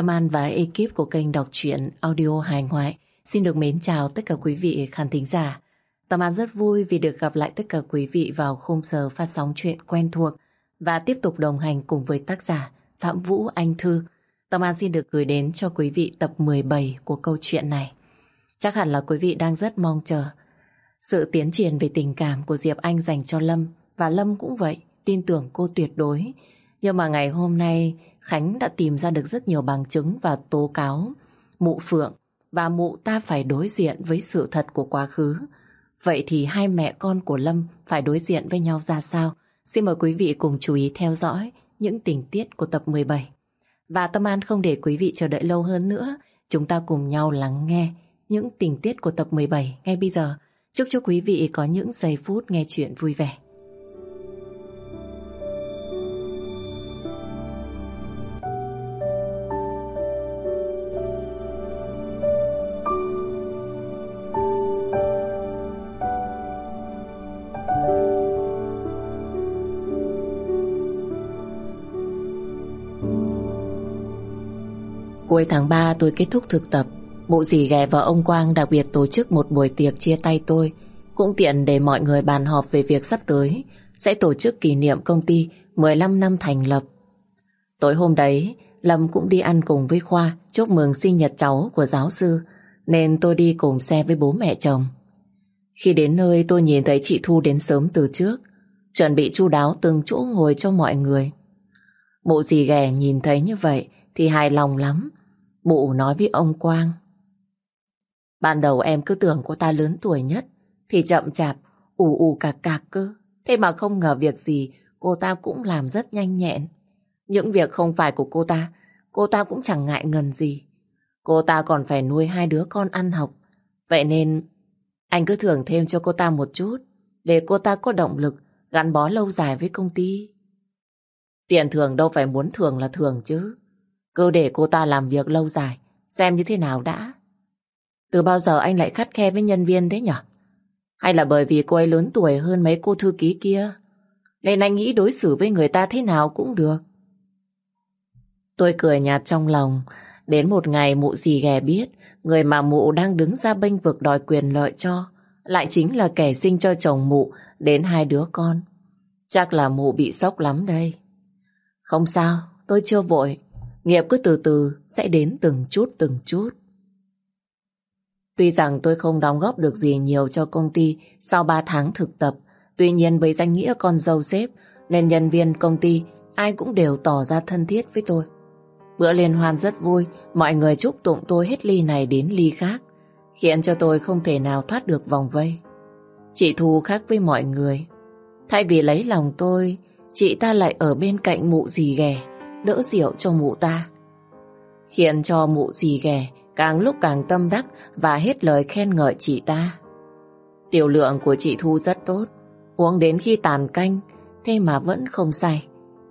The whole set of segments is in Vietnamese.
Tâm An và ekip của kênh đọc truyện audio hài ngoại xin được mến chào tất cả quý vị khán thính giả. Tâm An rất vui vì được gặp lại tất cả quý vị vào khung giờ phát sóng chuyện quen thuộc và tiếp tục đồng hành cùng với tác giả Phạm Vũ Anh Thư. Tâm An xin được gửi đến cho quý vị tập 17 của câu chuyện này. Chắc hẳn là quý vị đang rất mong chờ sự tiến triển về tình cảm của Diệp Anh dành cho Lâm và Lâm cũng vậy, tin tưởng cô tuyệt đối. Nhưng mà ngày hôm nay Khánh đã tìm ra được rất nhiều bằng chứng và tố cáo mụ Phượng và mụ ta phải đối diện với sự thật của quá khứ. Vậy thì hai mẹ con của Lâm phải đối diện với nhau ra sao? Xin mời quý vị cùng chú ý theo dõi những tình tiết của tập 17. Và Tâm An không để quý vị chờ đợi lâu hơn nữa, chúng ta cùng nhau lắng nghe những tình tiết của tập 17 ngay bây giờ. Chúc cho quý vị có những giây phút nghe chuyện vui vẻ. Cuối tháng 3 tôi kết thúc thực tập. Mụ dì ghẻ và ông Quang đặc biệt tổ chức một buổi tiệc chia tay tôi. Cũng tiện để mọi người bàn họp về việc sắp tới. Sẽ tổ chức kỷ niệm công ty 15 năm thành lập. Tối hôm đấy, Lâm cũng đi ăn cùng với Khoa Chúc mừng sinh nhật cháu của giáo sư, Nên tôi đi cùng xe với bố mẹ chồng. Khi đến nơi, tôi nhìn thấy chị Thu đến sớm từ trước, Chuẩn bị chu đáo từng chỗ ngồi cho mọi người. Mụ dì ghẻ nhìn thấy như vậy Thì hài lòng lắm. Mụ nói với ông Quang. Ban đầu em cứ tưởng cô ta lớn tuổi nhất, thì chậm chạp, ù ù cạc cạc cơ. Thế mà không ngờ việc gì cô ta cũng làm rất nhanh nhẹn. Những việc không phải của cô ta, cô ta cũng chẳng ngại ngần gì. Cô ta còn phải nuôi hai đứa con ăn học. Vậy nên anh cứ thưởng thêm cho cô ta một chút để cô ta có động lực gắn bó lâu dài với công ty. Tiền thưởng đâu phải muốn thưởng là thưởng chứ. Cứ để cô ta làm việc lâu dài, xem như thế nào đã. Từ bao giờ anh lại khắt khe với nhân viên thế nhở? Hay là bởi vì cô ấy lớn tuổi hơn mấy cô thư ký kia? Nên anh nghĩ đối xử với người ta thế nào cũng được. Tôi cười nhạt trong lòng. Đến một ngày mụ gì ghè biết người mà mụ đang đứng ra bênh vực đòi quyền lợi cho lại chính là kẻ sinh cho chồng mụ đến hai đứa con. Chắc là mụ bị sốc lắm đây. Không sao, tôi chưa vội. Nghiệp cứ từ từ sẽ đến từng chút từng chút. Tuy rằng tôi không đóng góp được gì nhiều cho công ty sau 3 tháng thực tập, tuy nhiên với danh nghĩa con dâu sếp nên nhân viên công ty ai cũng đều tỏ ra thân thiết với tôi. Bữa liên hoan rất vui, mọi người chúc tụng tôi hết ly này đến ly khác, khiến cho tôi không thể nào thoát được vòng vây. Chị Thu khác với mọi người. Thay vì lấy lòng tôi, chị ta lại ở bên cạnh mụ gì ghẻ đỡ rượu cho mụ ta. Khiến cho mụ gì ghẻ càng lúc càng tâm đắc và hết lời khen ngợi chị ta. Tiểu lượng của chị Thu rất tốt, uống đến khi tàn canh, thế mà vẫn không say.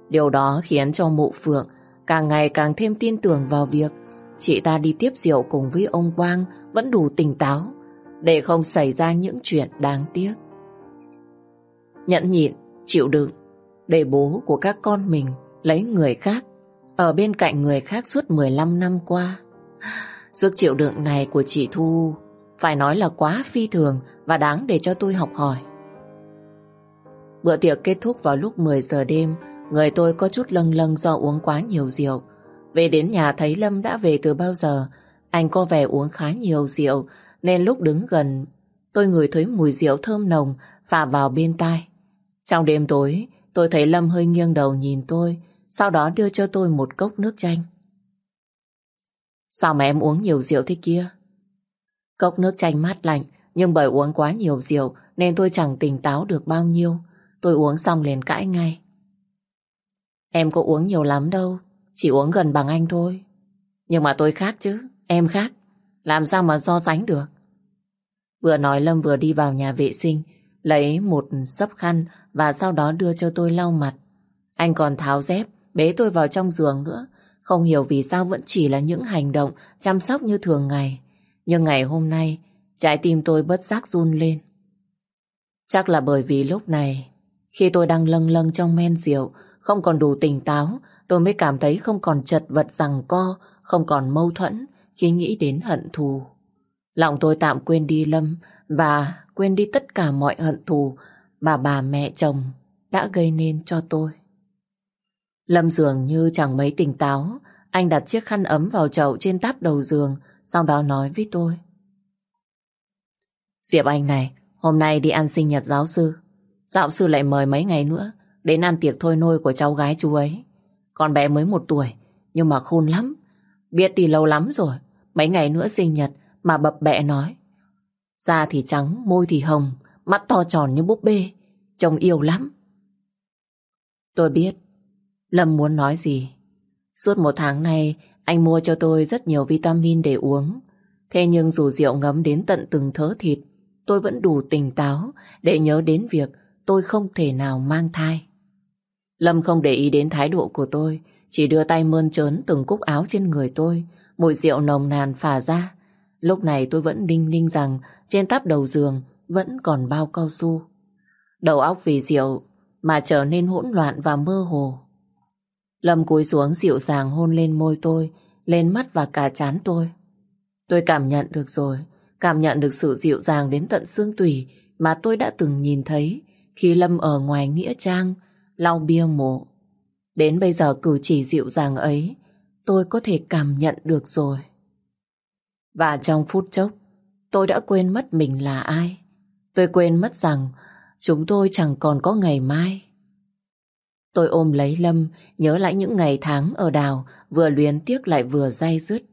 Điều đó khiến cho mụ Phượng càng ngày càng thêm tin tưởng vào việc chị ta đi tiếp rượu cùng với ông Quang vẫn đủ tỉnh táo để không xảy ra những chuyện đáng tiếc. Nhẫn nhịn, chịu đựng để bố của các con mình lấy người khác, ở bên cạnh người khác suốt 15 năm qua. Sức chịu đựng này của chị Thu phải nói là quá phi thường và đáng để cho tôi học hỏi. Bữa tiệc kết thúc vào lúc 10 giờ đêm, người tôi có chút lâng lâng do uống quá nhiều rượu. Về đến nhà thấy Lâm đã về từ bao giờ, anh có vẻ uống khá nhiều rượu, nên lúc đứng gần, tôi ngửi thấy mùi rượu thơm nồng phả vào bên tai. Trong đêm tối, tôi thấy Lâm hơi nghiêng đầu nhìn tôi, sau đó đưa cho tôi một cốc nước chanh. Sao mà em uống nhiều rượu thế kia? Cốc nước chanh mát lạnh, nhưng bởi uống quá nhiều rượu nên tôi chẳng tỉnh táo được bao nhiêu. Tôi uống xong liền cãi ngay. Em có uống nhiều lắm đâu, chỉ uống gần bằng anh thôi. Nhưng mà tôi khác chứ, em khác. Làm sao mà so sánh được? Vừa nói Lâm vừa đi vào nhà vệ sinh, lấy một sấp khăn và sau đó đưa cho tôi lau mặt. Anh còn tháo dép, bế tôi vào trong giường nữa. Không hiểu vì sao vẫn chỉ là những hành động chăm sóc như thường ngày. Nhưng ngày hôm nay, trái tim tôi bất giác run lên. Chắc là bởi vì lúc này, khi tôi đang lâng lâng trong men rượu, không còn đủ tỉnh táo, tôi mới cảm thấy không còn chật vật rằng co, không còn mâu thuẫn khi nghĩ đến hận thù. Lòng tôi tạm quên đi Lâm và quên đi tất cả mọi hận thù mà bà mẹ chồng đã gây nên cho tôi. Lâm dường như chẳng mấy tỉnh táo, anh đặt chiếc khăn ấm vào chậu trên táp đầu giường, sau đó nói với tôi. Diệp Anh này, hôm nay đi ăn sinh nhật giáo sư. Giáo sư lại mời mấy ngày nữa đến ăn tiệc thôi nôi của cháu gái chú ấy. Con bé mới một tuổi, nhưng mà khôn lắm. Biết đi lâu lắm rồi, mấy ngày nữa sinh nhật mà bập bẹ nói. Da thì trắng, môi thì hồng, mắt to tròn như búp bê, trông yêu lắm. Tôi biết, Lâm muốn nói gì. Suốt một tháng nay, anh mua cho tôi rất nhiều vitamin để uống. Thế nhưng dù rượu ngấm đến tận từng thớ thịt, tôi vẫn đủ tỉnh táo để nhớ đến việc tôi không thể nào mang thai. Lâm không để ý đến thái độ của tôi, chỉ đưa tay mơn trớn từng cúc áo trên người tôi, mùi rượu nồng nàn phả ra. Lúc này tôi vẫn đinh ninh rằng trên táp đầu giường vẫn còn bao cao su. Đầu óc vì rượu mà trở nên hỗn loạn và mơ hồ. Lâm cúi xuống dịu dàng hôn lên môi tôi, lên mắt và cả trán tôi. Tôi cảm nhận được rồi, cảm nhận được sự dịu dàng đến tận xương tủy mà tôi đã từng nhìn thấy khi Lâm ở ngoài Nghĩa Trang, lau bia mộ. Đến bây giờ cử chỉ dịu dàng ấy, tôi có thể cảm nhận được rồi. Và trong phút chốc, tôi đã quên mất mình là ai. Tôi quên mất rằng chúng tôi chẳng còn có ngày mai. Tôi ôm lấy Lâm, nhớ lại những ngày tháng ở đào, vừa luyến tiếc lại vừa day dứt.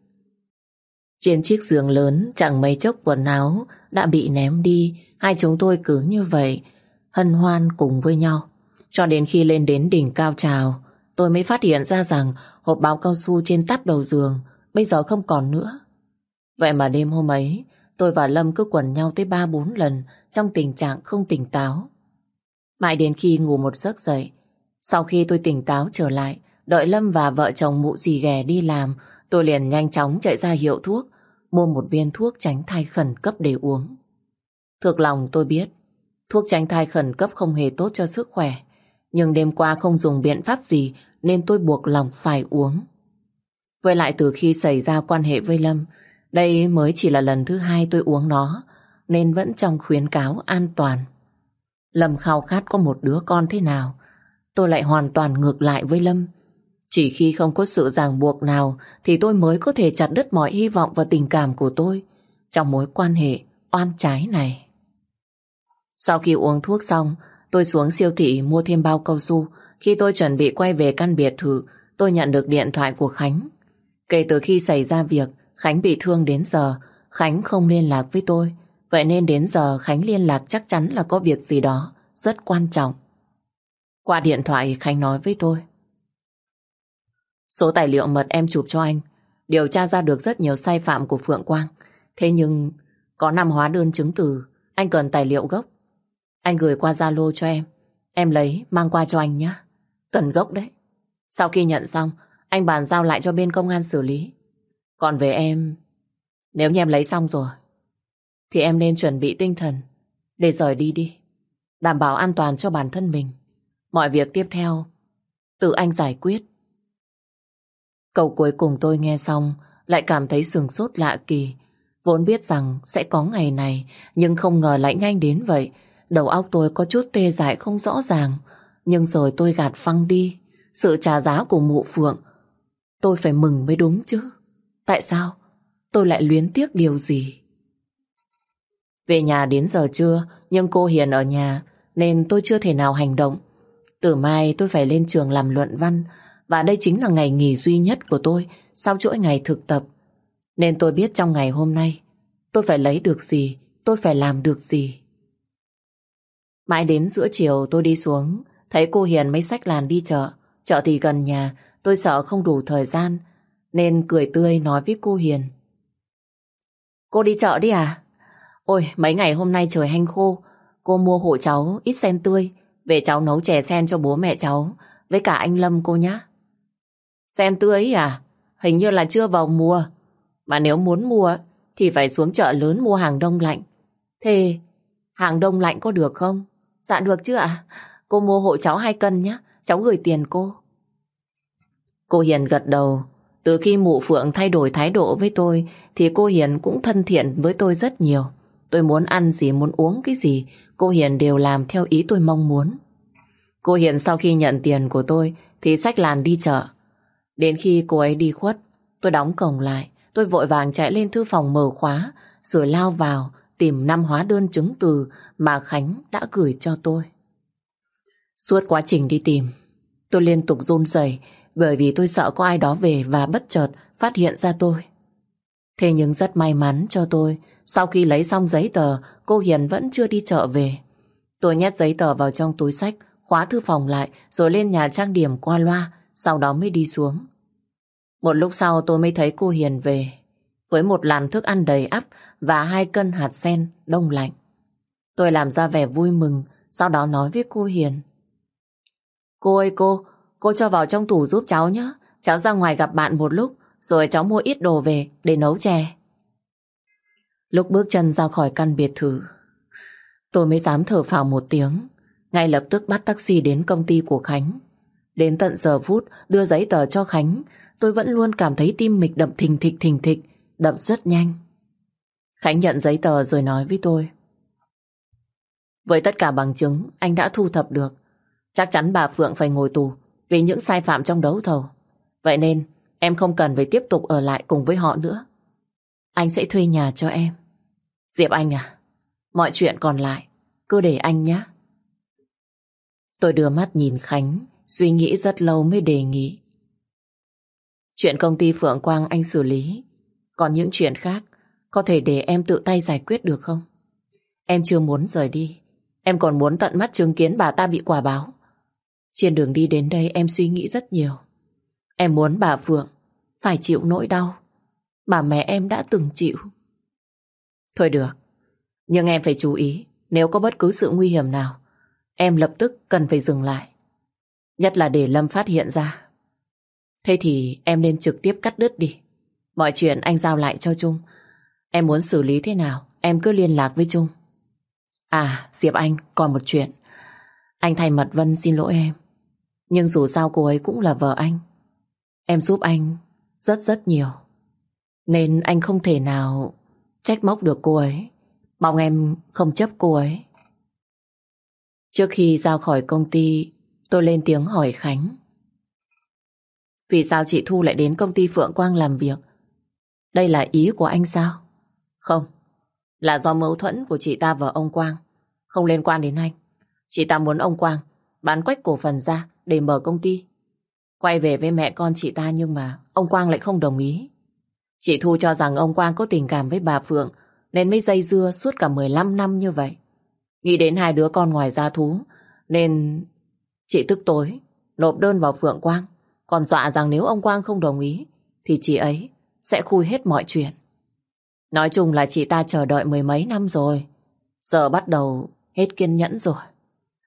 Trên chiếc giường lớn, chẳng mấy chốc quần áo đã bị ném đi, hai chúng tôi cứ như vậy, hân hoan cùng với nhau. Cho đến khi lên đến đỉnh cao trào, tôi mới phát hiện ra rằng hộp báo cao su trên tắp đầu giường bây giờ không còn nữa. Vậy mà đêm hôm ấy, tôi và Lâm cứ quần nhau tới 3-4 lần trong tình trạng không tỉnh táo. Mãi đến khi ngủ một giấc dậy, sau khi tôi tỉnh táo trở lại, đợi Lâm và vợ chồng mụ dì ghè đi làm, tôi liền nhanh chóng chạy ra hiệu thuốc, mua một viên thuốc tránh thai khẩn cấp để uống. Thực lòng tôi biết, thuốc tránh thai khẩn cấp không hề tốt cho sức khỏe, nhưng đêm qua không dùng biện pháp gì nên tôi buộc lòng phải uống. Với lại từ khi xảy ra quan hệ với Lâm, đây mới chỉ là lần thứ hai tôi uống nó, nên vẫn trong khuyến cáo an toàn. Lâm khao khát có một đứa con thế nào, tôi lại hoàn toàn ngược lại với Lâm. Chỉ khi không có sự ràng buộc nào thì tôi mới có thể chặt đứt mọi hy vọng và tình cảm của tôi trong mối quan hệ oan trái này. Sau khi uống thuốc xong, tôi xuống siêu thị mua thêm bao cao su. Khi tôi chuẩn bị quay về căn biệt thự, tôi nhận được điện thoại của Khánh. Kể từ khi xảy ra việc, Khánh bị thương đến giờ, Khánh không liên lạc với tôi. Vậy nên đến giờ Khánh liên lạc chắc chắn là có việc gì đó rất quan trọng. Qua điện thoại Khánh nói với tôi. Số tài liệu mật em chụp cho anh điều tra ra được rất nhiều sai phạm của Phượng Quang. Thế nhưng có năm hóa đơn chứng từ, anh cần tài liệu gốc. Anh gửi qua Zalo cho em. Em lấy, mang qua cho anh nhé. Cần gốc đấy. Sau khi nhận xong, anh bàn giao lại cho bên công an xử lý. Còn về em, nếu như em lấy xong rồi, thì em nên chuẩn bị tinh thần để rời đi đi. Đảm bảo an toàn cho bản thân mình. Mọi việc tiếp theo, tự anh giải quyết. Câu cuối cùng tôi nghe xong, lại cảm thấy sừng sốt lạ kỳ. Vốn biết rằng sẽ có ngày này, nhưng không ngờ lại nhanh đến vậy. Đầu óc tôi có chút tê dại không rõ ràng. Nhưng rồi tôi gạt phăng đi. Sự trả giá của mụ phượng. Tôi phải mừng mới đúng chứ. Tại sao? Tôi lại luyến tiếc điều gì? Về nhà đến giờ trưa, nhưng cô Hiền ở nhà, nên tôi chưa thể nào hành động. Từ mai tôi phải lên trường làm luận văn, và đây chính là ngày nghỉ duy nhất của tôi sau chuỗi ngày thực tập. Nên tôi biết trong ngày hôm nay, tôi phải lấy được gì, tôi phải làm được gì. Mãi đến giữa chiều tôi đi xuống, thấy cô Hiền mấy sách làn đi chợ. Chợ thì gần nhà, tôi sợ không đủ thời gian, nên cười tươi nói với cô Hiền. Cô đi chợ đi à? Ôi, mấy ngày hôm nay trời hanh khô, cô mua hộ cháu ít sen tươi, về cháu nấu chè sen cho bố mẹ cháu, với cả anh Lâm cô nhé. Sen tươi à? Hình như là chưa vào mùa. Mà nếu muốn mua thì phải xuống chợ lớn mua hàng đông lạnh. Thế hàng đông lạnh có được không? Dạ được chứ ạ. Cô mua hộ cháu hai cân nhé. Cháu gửi tiền cô. Cô Hiền gật đầu. Từ khi mụ Phượng thay đổi thái độ với tôi thì cô Hiền cũng thân thiện với tôi rất nhiều. Tôi muốn ăn gì, muốn uống cái gì, cô Hiền đều làm theo ý tôi mong muốn. Cô Hiền sau khi nhận tiền của tôi thì xách làn đi chợ. Đến khi cô ấy đi khuất, tôi đóng cổng lại. Tôi vội vàng chạy lên thư phòng mở khóa rồi lao vào tìm năm hóa đơn chứng từ mà Khánh đã gửi cho tôi. Suốt quá trình đi tìm, tôi liên tục run rẩy bởi vì tôi sợ có ai đó về và bất chợt phát hiện ra tôi. Thế nhưng rất may mắn cho tôi, sau khi lấy xong giấy tờ, cô Hiền vẫn chưa đi chợ về. Tôi nhét giấy tờ vào trong túi sách, khóa thư phòng lại rồi lên nhà trang điểm qua loa, sau đó mới đi xuống. Một lúc sau tôi mới thấy cô Hiền về, với một làn thức ăn đầy ắp và hai cân hạt sen đông lạnh. Tôi làm ra vẻ vui mừng, sau đó nói với cô Hiền. Cô ơi cô, cô cho vào trong tủ giúp cháu nhé. Cháu ra ngoài gặp bạn một lúc, rồi cháu mua ít đồ về để nấu chè. Lúc bước chân ra khỏi căn biệt thự, tôi mới dám thở phào một tiếng. Ngay lập tức bắt taxi đến công ty của Khánh. Đến tận giờ phút đưa giấy tờ cho Khánh, tôi vẫn luôn cảm thấy tim mịch đậm thình thịch thình thịch, đậm rất nhanh. Khánh nhận giấy tờ rồi nói với tôi. Với tất cả bằng chứng anh đã thu thập được, chắc chắn bà Phượng phải ngồi tù vì những sai phạm trong đấu thầu. Vậy nên em không cần phải tiếp tục ở lại cùng với họ nữa. Anh sẽ thuê nhà cho em. Diệp Anh à, mọi chuyện còn lại cứ để anh nhé. Tôi đưa mắt nhìn Khánh, suy nghĩ rất lâu mới đề nghị. Chuyện công ty Phượng Quang anh xử lý, còn những chuyện khác có thể để em tự tay giải quyết được không? Em chưa muốn rời đi, em còn muốn tận mắt chứng kiến bà ta bị quả báo. Trên đường đi đến đây em suy nghĩ rất nhiều. Em muốn bà Phượng phải chịu nỗi đau mà mẹ em đã từng chịu. Thôi được, nhưng em phải chú ý nếu có bất cứ sự nguy hiểm nào em lập tức cần phải dừng lại. Nhất là để Lâm phát hiện ra. Thế thì em nên trực tiếp cắt đứt đi. Mọi chuyện anh giao lại cho Trung. Em muốn xử lý thế nào, em cứ liên lạc với Trung. À, Diệp Anh, còn một chuyện. Anh thay mặt Vân xin lỗi em. Nhưng dù sao cô ấy cũng là vợ anh. Em giúp anh rất rất nhiều. Nên anh không thể nào trách móc được cô ấy. Mong em không chấp cô ấy. Trước khi ra khỏi công ty, tôi lên tiếng hỏi Khánh. Vì sao chị Thu lại đến công ty Phượng Quang làm việc? Đây là ý của anh sao? Không, là do mâu thuẫn của chị ta và ông Quang. Không liên quan đến anh. Chị ta muốn ông Quang bán quách cổ phần ra để mở công ty. Quay về với mẹ con chị ta nhưng mà ông Quang lại không đồng ý. Chị Thu cho rằng ông Quang có tình cảm với bà Phượng nên mới dây dưa suốt cả 15 năm như vậy. Nghĩ đến hai đứa con ngoài gia thú nên chị tức tối nộp đơn vào Phượng Quang còn dọa rằng nếu ông Quang không đồng ý thì chị ấy sẽ khui hết mọi chuyện. Nói chung là chị ta chờ đợi mười mấy năm rồi. Giờ bắt đầu hết kiên nhẫn rồi.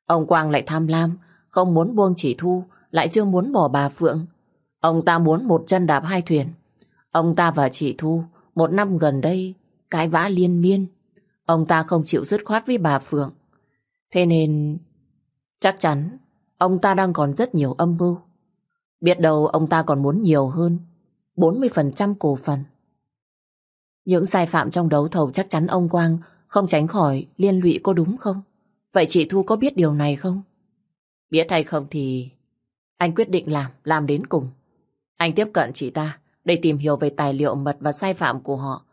Ông Quang lại tham lam, không muốn buông chị Thu, lại chưa muốn bỏ bà Phượng. Ông ta muốn một chân đạp hai thuyền. Ông ta và chị Thu, một năm gần đây, cãi vã liên miên. Ông ta không chịu dứt khoát với bà Phượng. Thế nên, chắc chắn, ông ta đang còn rất nhiều âm mưu. Biết đâu ông ta còn muốn nhiều hơn 40% cổ phần. Những sai phạm trong đấu thầu chắc chắn ông Quang không tránh khỏi liên lụy có đúng không? Vậy chị Thu có biết điều này không? Biết hay không thì anh quyết định làm, làm đến cùng. Anh tiếp cận chị ta để tìm hiểu về tài liệu mật và sai phạm của họ.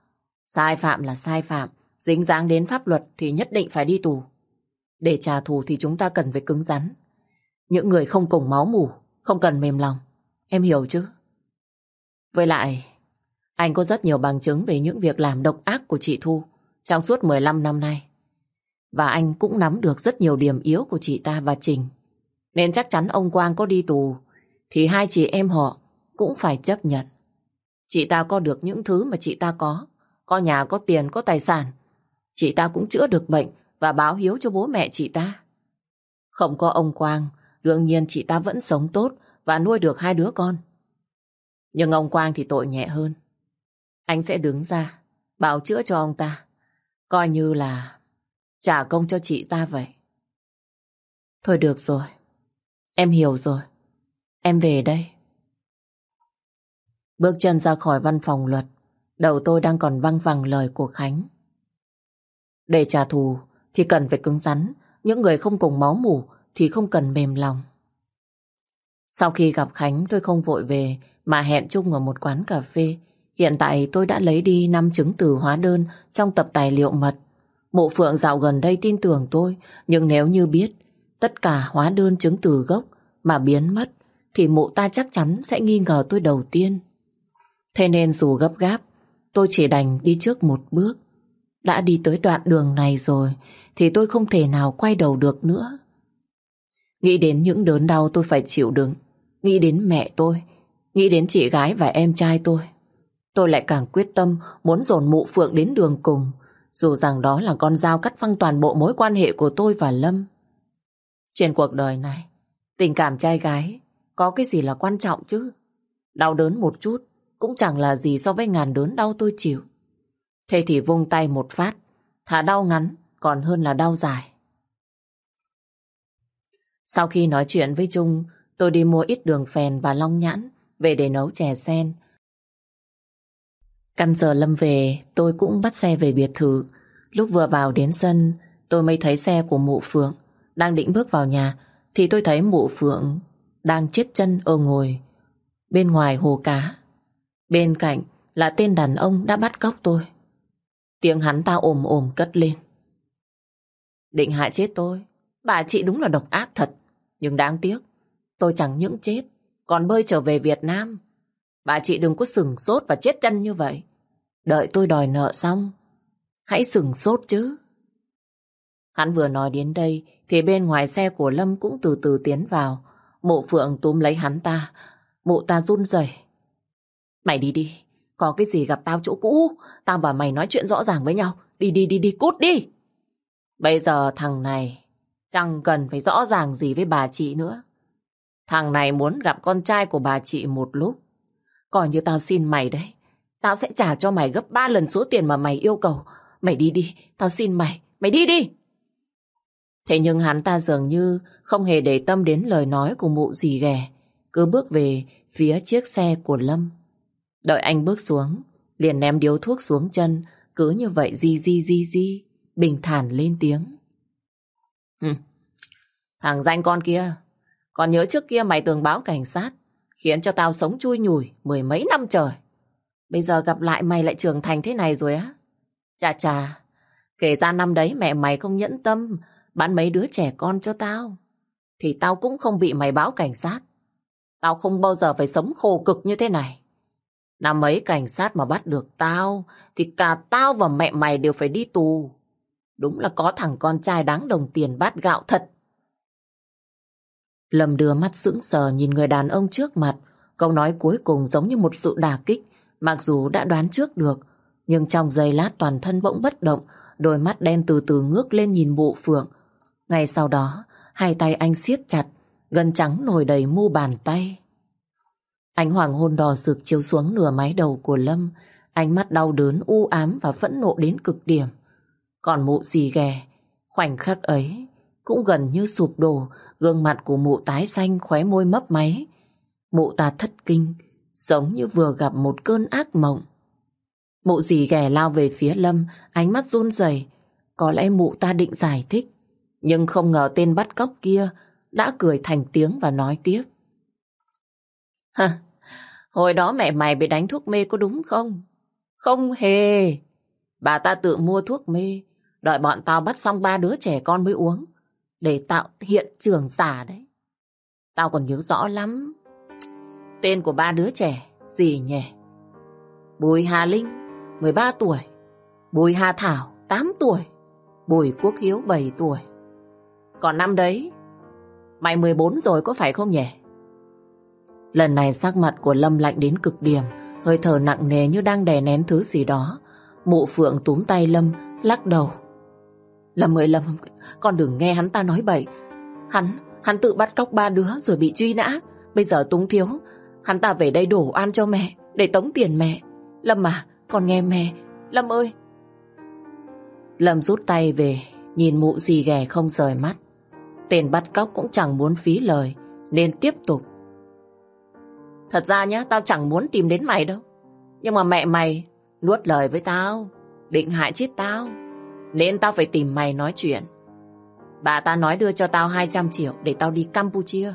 Sai phạm là sai phạm, dính dáng đến pháp luật thì nhất định phải đi tù. Để trả thù thì chúng ta cần phải cứng rắn. Những người không cùng máu mủ, không cần mềm lòng. Em hiểu chứ? Với lại, anh có rất nhiều bằng chứng về những việc làm độc ác của chị Thu trong suốt 15 năm nay. Và anh cũng nắm được rất nhiều điểm yếu của chị ta và Trình. Nên chắc chắn ông Quang có đi tù thì hai chị em họ cũng phải chấp nhận. Chị ta có được những thứ mà chị ta có. Có nhà, có tiền, có tài sản. Chị ta cũng chữa được bệnh và báo hiếu cho bố mẹ chị ta. Không có ông Quang, đương nhiên chị ta vẫn sống tốt và nuôi được hai đứa con. Nhưng ông Quang thì tội nhẹ hơn. Anh sẽ đứng ra, bảo chữa cho ông ta. Coi như là trả công cho chị ta vậy. Thôi được rồi. Em hiểu rồi. Em về đây. Bước chân ra khỏi văn phòng luật, đầu tôi đang còn văng vẳng lời của Khánh. Để trả thù thì cần phải cứng rắn, những người không cùng máu mủ thì không cần mềm lòng. Sau khi gặp Khánh tôi không vội về mà hẹn chung ở một quán cà phê. Hiện tại tôi đã lấy đi 5 chứng từ hóa đơn trong tập tài liệu mật. Mộ Phượng dạo gần đây tin tưởng tôi, nhưng nếu như biết tất cả hóa đơn chứng từ gốc mà biến mất thì mụ ta chắc chắn sẽ nghi ngờ tôi đầu tiên. Thế nên dù gấp gáp, tôi chỉ đành đi trước một bước. Đã đi tới đoạn đường này rồi thì tôi không thể nào quay đầu được nữa. Nghĩ đến những đớn đau tôi phải chịu đựng, nghĩ đến mẹ tôi, nghĩ đến chị gái và em trai tôi. Tôi lại càng quyết tâm muốn dồn mụ Phượng đến đường cùng, dù rằng đó là con dao cắt phăng toàn bộ mối quan hệ của tôi và Lâm. Trên cuộc đời này, tình cảm trai gái có cái gì là quan trọng chứ? Đau đớn một chút cũng chẳng là gì so với ngàn đớn đau tôi chịu. Thế thì vung tay một phát, thả đau ngắn còn hơn là đau dài. Sau khi nói chuyện với Trung, tôi đi mua ít đường phèn và long nhãn về để nấu chè sen. Căn giờ Lâm về, tôi cũng bắt xe về biệt thự. Lúc vừa vào đến sân, tôi mới thấy xe của mụ Phượng. Đang định bước vào nhà, thì tôi thấy mụ Phượng đang chết chân ở ngồi bên ngoài hồ cá. Bên cạnh là tên đàn ông đã bắt cóc tôi. Tiếng hắn ta ồm ồm cất lên. Định hại chết tôi. Bà chị đúng là độc ác thật. Nhưng đáng tiếc, tôi chẳng những chết, còn bơi trở về Việt Nam. Bà chị đừng có sừng sốt và chết chân như vậy. Đợi tôi đòi nợ xong, hãy sừng sốt chứ. Hắn vừa nói đến đây, thì bên ngoài xe của Lâm cũng từ từ tiến vào. Mộ Phượng túm lấy hắn ta, mụ ta run rẩy. Mày đi đi, có cái gì gặp tao chỗ cũ, tao và mày nói chuyện rõ ràng với nhau. Đi đi đi đi, cút đi. Bây giờ thằng này chẳng cần phải rõ ràng gì với bà chị nữa. Thằng này muốn gặp con trai của bà chị một lúc. Coi như tao xin mày đấy. Tao sẽ trả cho mày gấp ba lần số tiền mà mày yêu cầu. Mày đi đi, tao xin mày. Mày đi đi. Thế nhưng hắn ta dường như không hề để tâm đến lời nói của mụ gì ghẻ. Cứ bước về phía chiếc xe của Lâm. Đợi anh bước xuống, liền ném điếu thuốc xuống chân, cứ như vậy di di di di, bình thản lên tiếng. Hừ, thằng danh con kia, còn nhớ trước kia mày tường báo cảnh sát, khiến cho tao sống chui nhủi mười mấy năm trời. Bây giờ gặp lại mày lại trưởng thành thế này rồi á. Chà chà, kể ra năm đấy mẹ mày không nhẫn tâm bán mấy đứa trẻ con cho tao. Thì tao cũng không bị mày báo cảnh sát. Tao không bao giờ phải sống khổ cực như thế này. Năm ấy cảnh sát mà bắt được tao thì cả tao và mẹ mày đều phải đi tù. Đúng là có thằng con trai đáng đồng tiền bát gạo thật. Lâm đưa mắt sững sờ nhìn người đàn ông trước mặt. Câu nói cuối cùng giống như một sự đả kích. Mặc dù đã đoán trước được, nhưng trong giây lát toàn thân bỗng bất động, đôi mắt đen từ từ ngước lên nhìn mụ phượng. Ngay sau đó, hai tay anh siết chặt, gân trắng nổi đầy mu bàn tay. Ánh hoàng hôn đỏ rực chiếu xuống nửa mái đầu của Lâm, ánh mắt đau đớn, u ám và phẫn nộ đến cực điểm. Còn mụ gì ghè, khoảnh khắc ấy cũng gần như sụp đổ, gương mặt của mụ tái xanh khóe môi mấp máy. Mụ ta thất kinh, giống như vừa gặp một cơn ác mộng. Mụ dì ghẻ lao về phía Lâm, ánh mắt run rẩy. Có lẽ mụ ta định giải thích, nhưng không ngờ tên bắt cóc kia đã cười thành tiếng và nói tiếp. Hả, hồi đó mẹ mày bị đánh thuốc mê có đúng không? Không hề. Bà ta tự mua thuốc mê, đợi bọn tao bắt xong ba đứa trẻ con mới uống, để tạo hiện trường giả đấy. Tao còn nhớ rõ lắm. Tên của ba đứa trẻ, gì nhỉ? Bùi Hà Linh, 13 tuổi. Bùi Hà Thảo, 8 tuổi. Bùi Quốc Hiếu, 7 tuổi. Còn năm đấy, mày 14 rồi có phải không nhỉ? Lần này sắc mặt của Lâm lạnh đến cực điểm, hơi thở nặng nề như đang đè nén thứ gì đó. Mụ Phượng túm tay Lâm, lắc đầu. Lâm ơi Lâm, con đừng nghe hắn ta nói bậy. Hắn, hắn tự bắt cóc ba đứa rồi bị truy nã. Bây giờ túng thiếu, hắn ta về đây đổ ăn cho mẹ, để tống tiền mẹ. Lâm à, con nghe mẹ. Lâm ơi. Lâm rút tay về, nhìn mụ gì ghẻ không rời mắt. Tên bắt cóc cũng chẳng muốn phí lời, nên tiếp tục. Thật ra nhá, tao chẳng muốn tìm đến mày đâu. Nhưng mà mẹ mày nuốt lời với tao, định hại chết tao. Nên tao phải tìm mày nói chuyện. Bà ta nói đưa cho tao 200 triệu để tao đi Campuchia.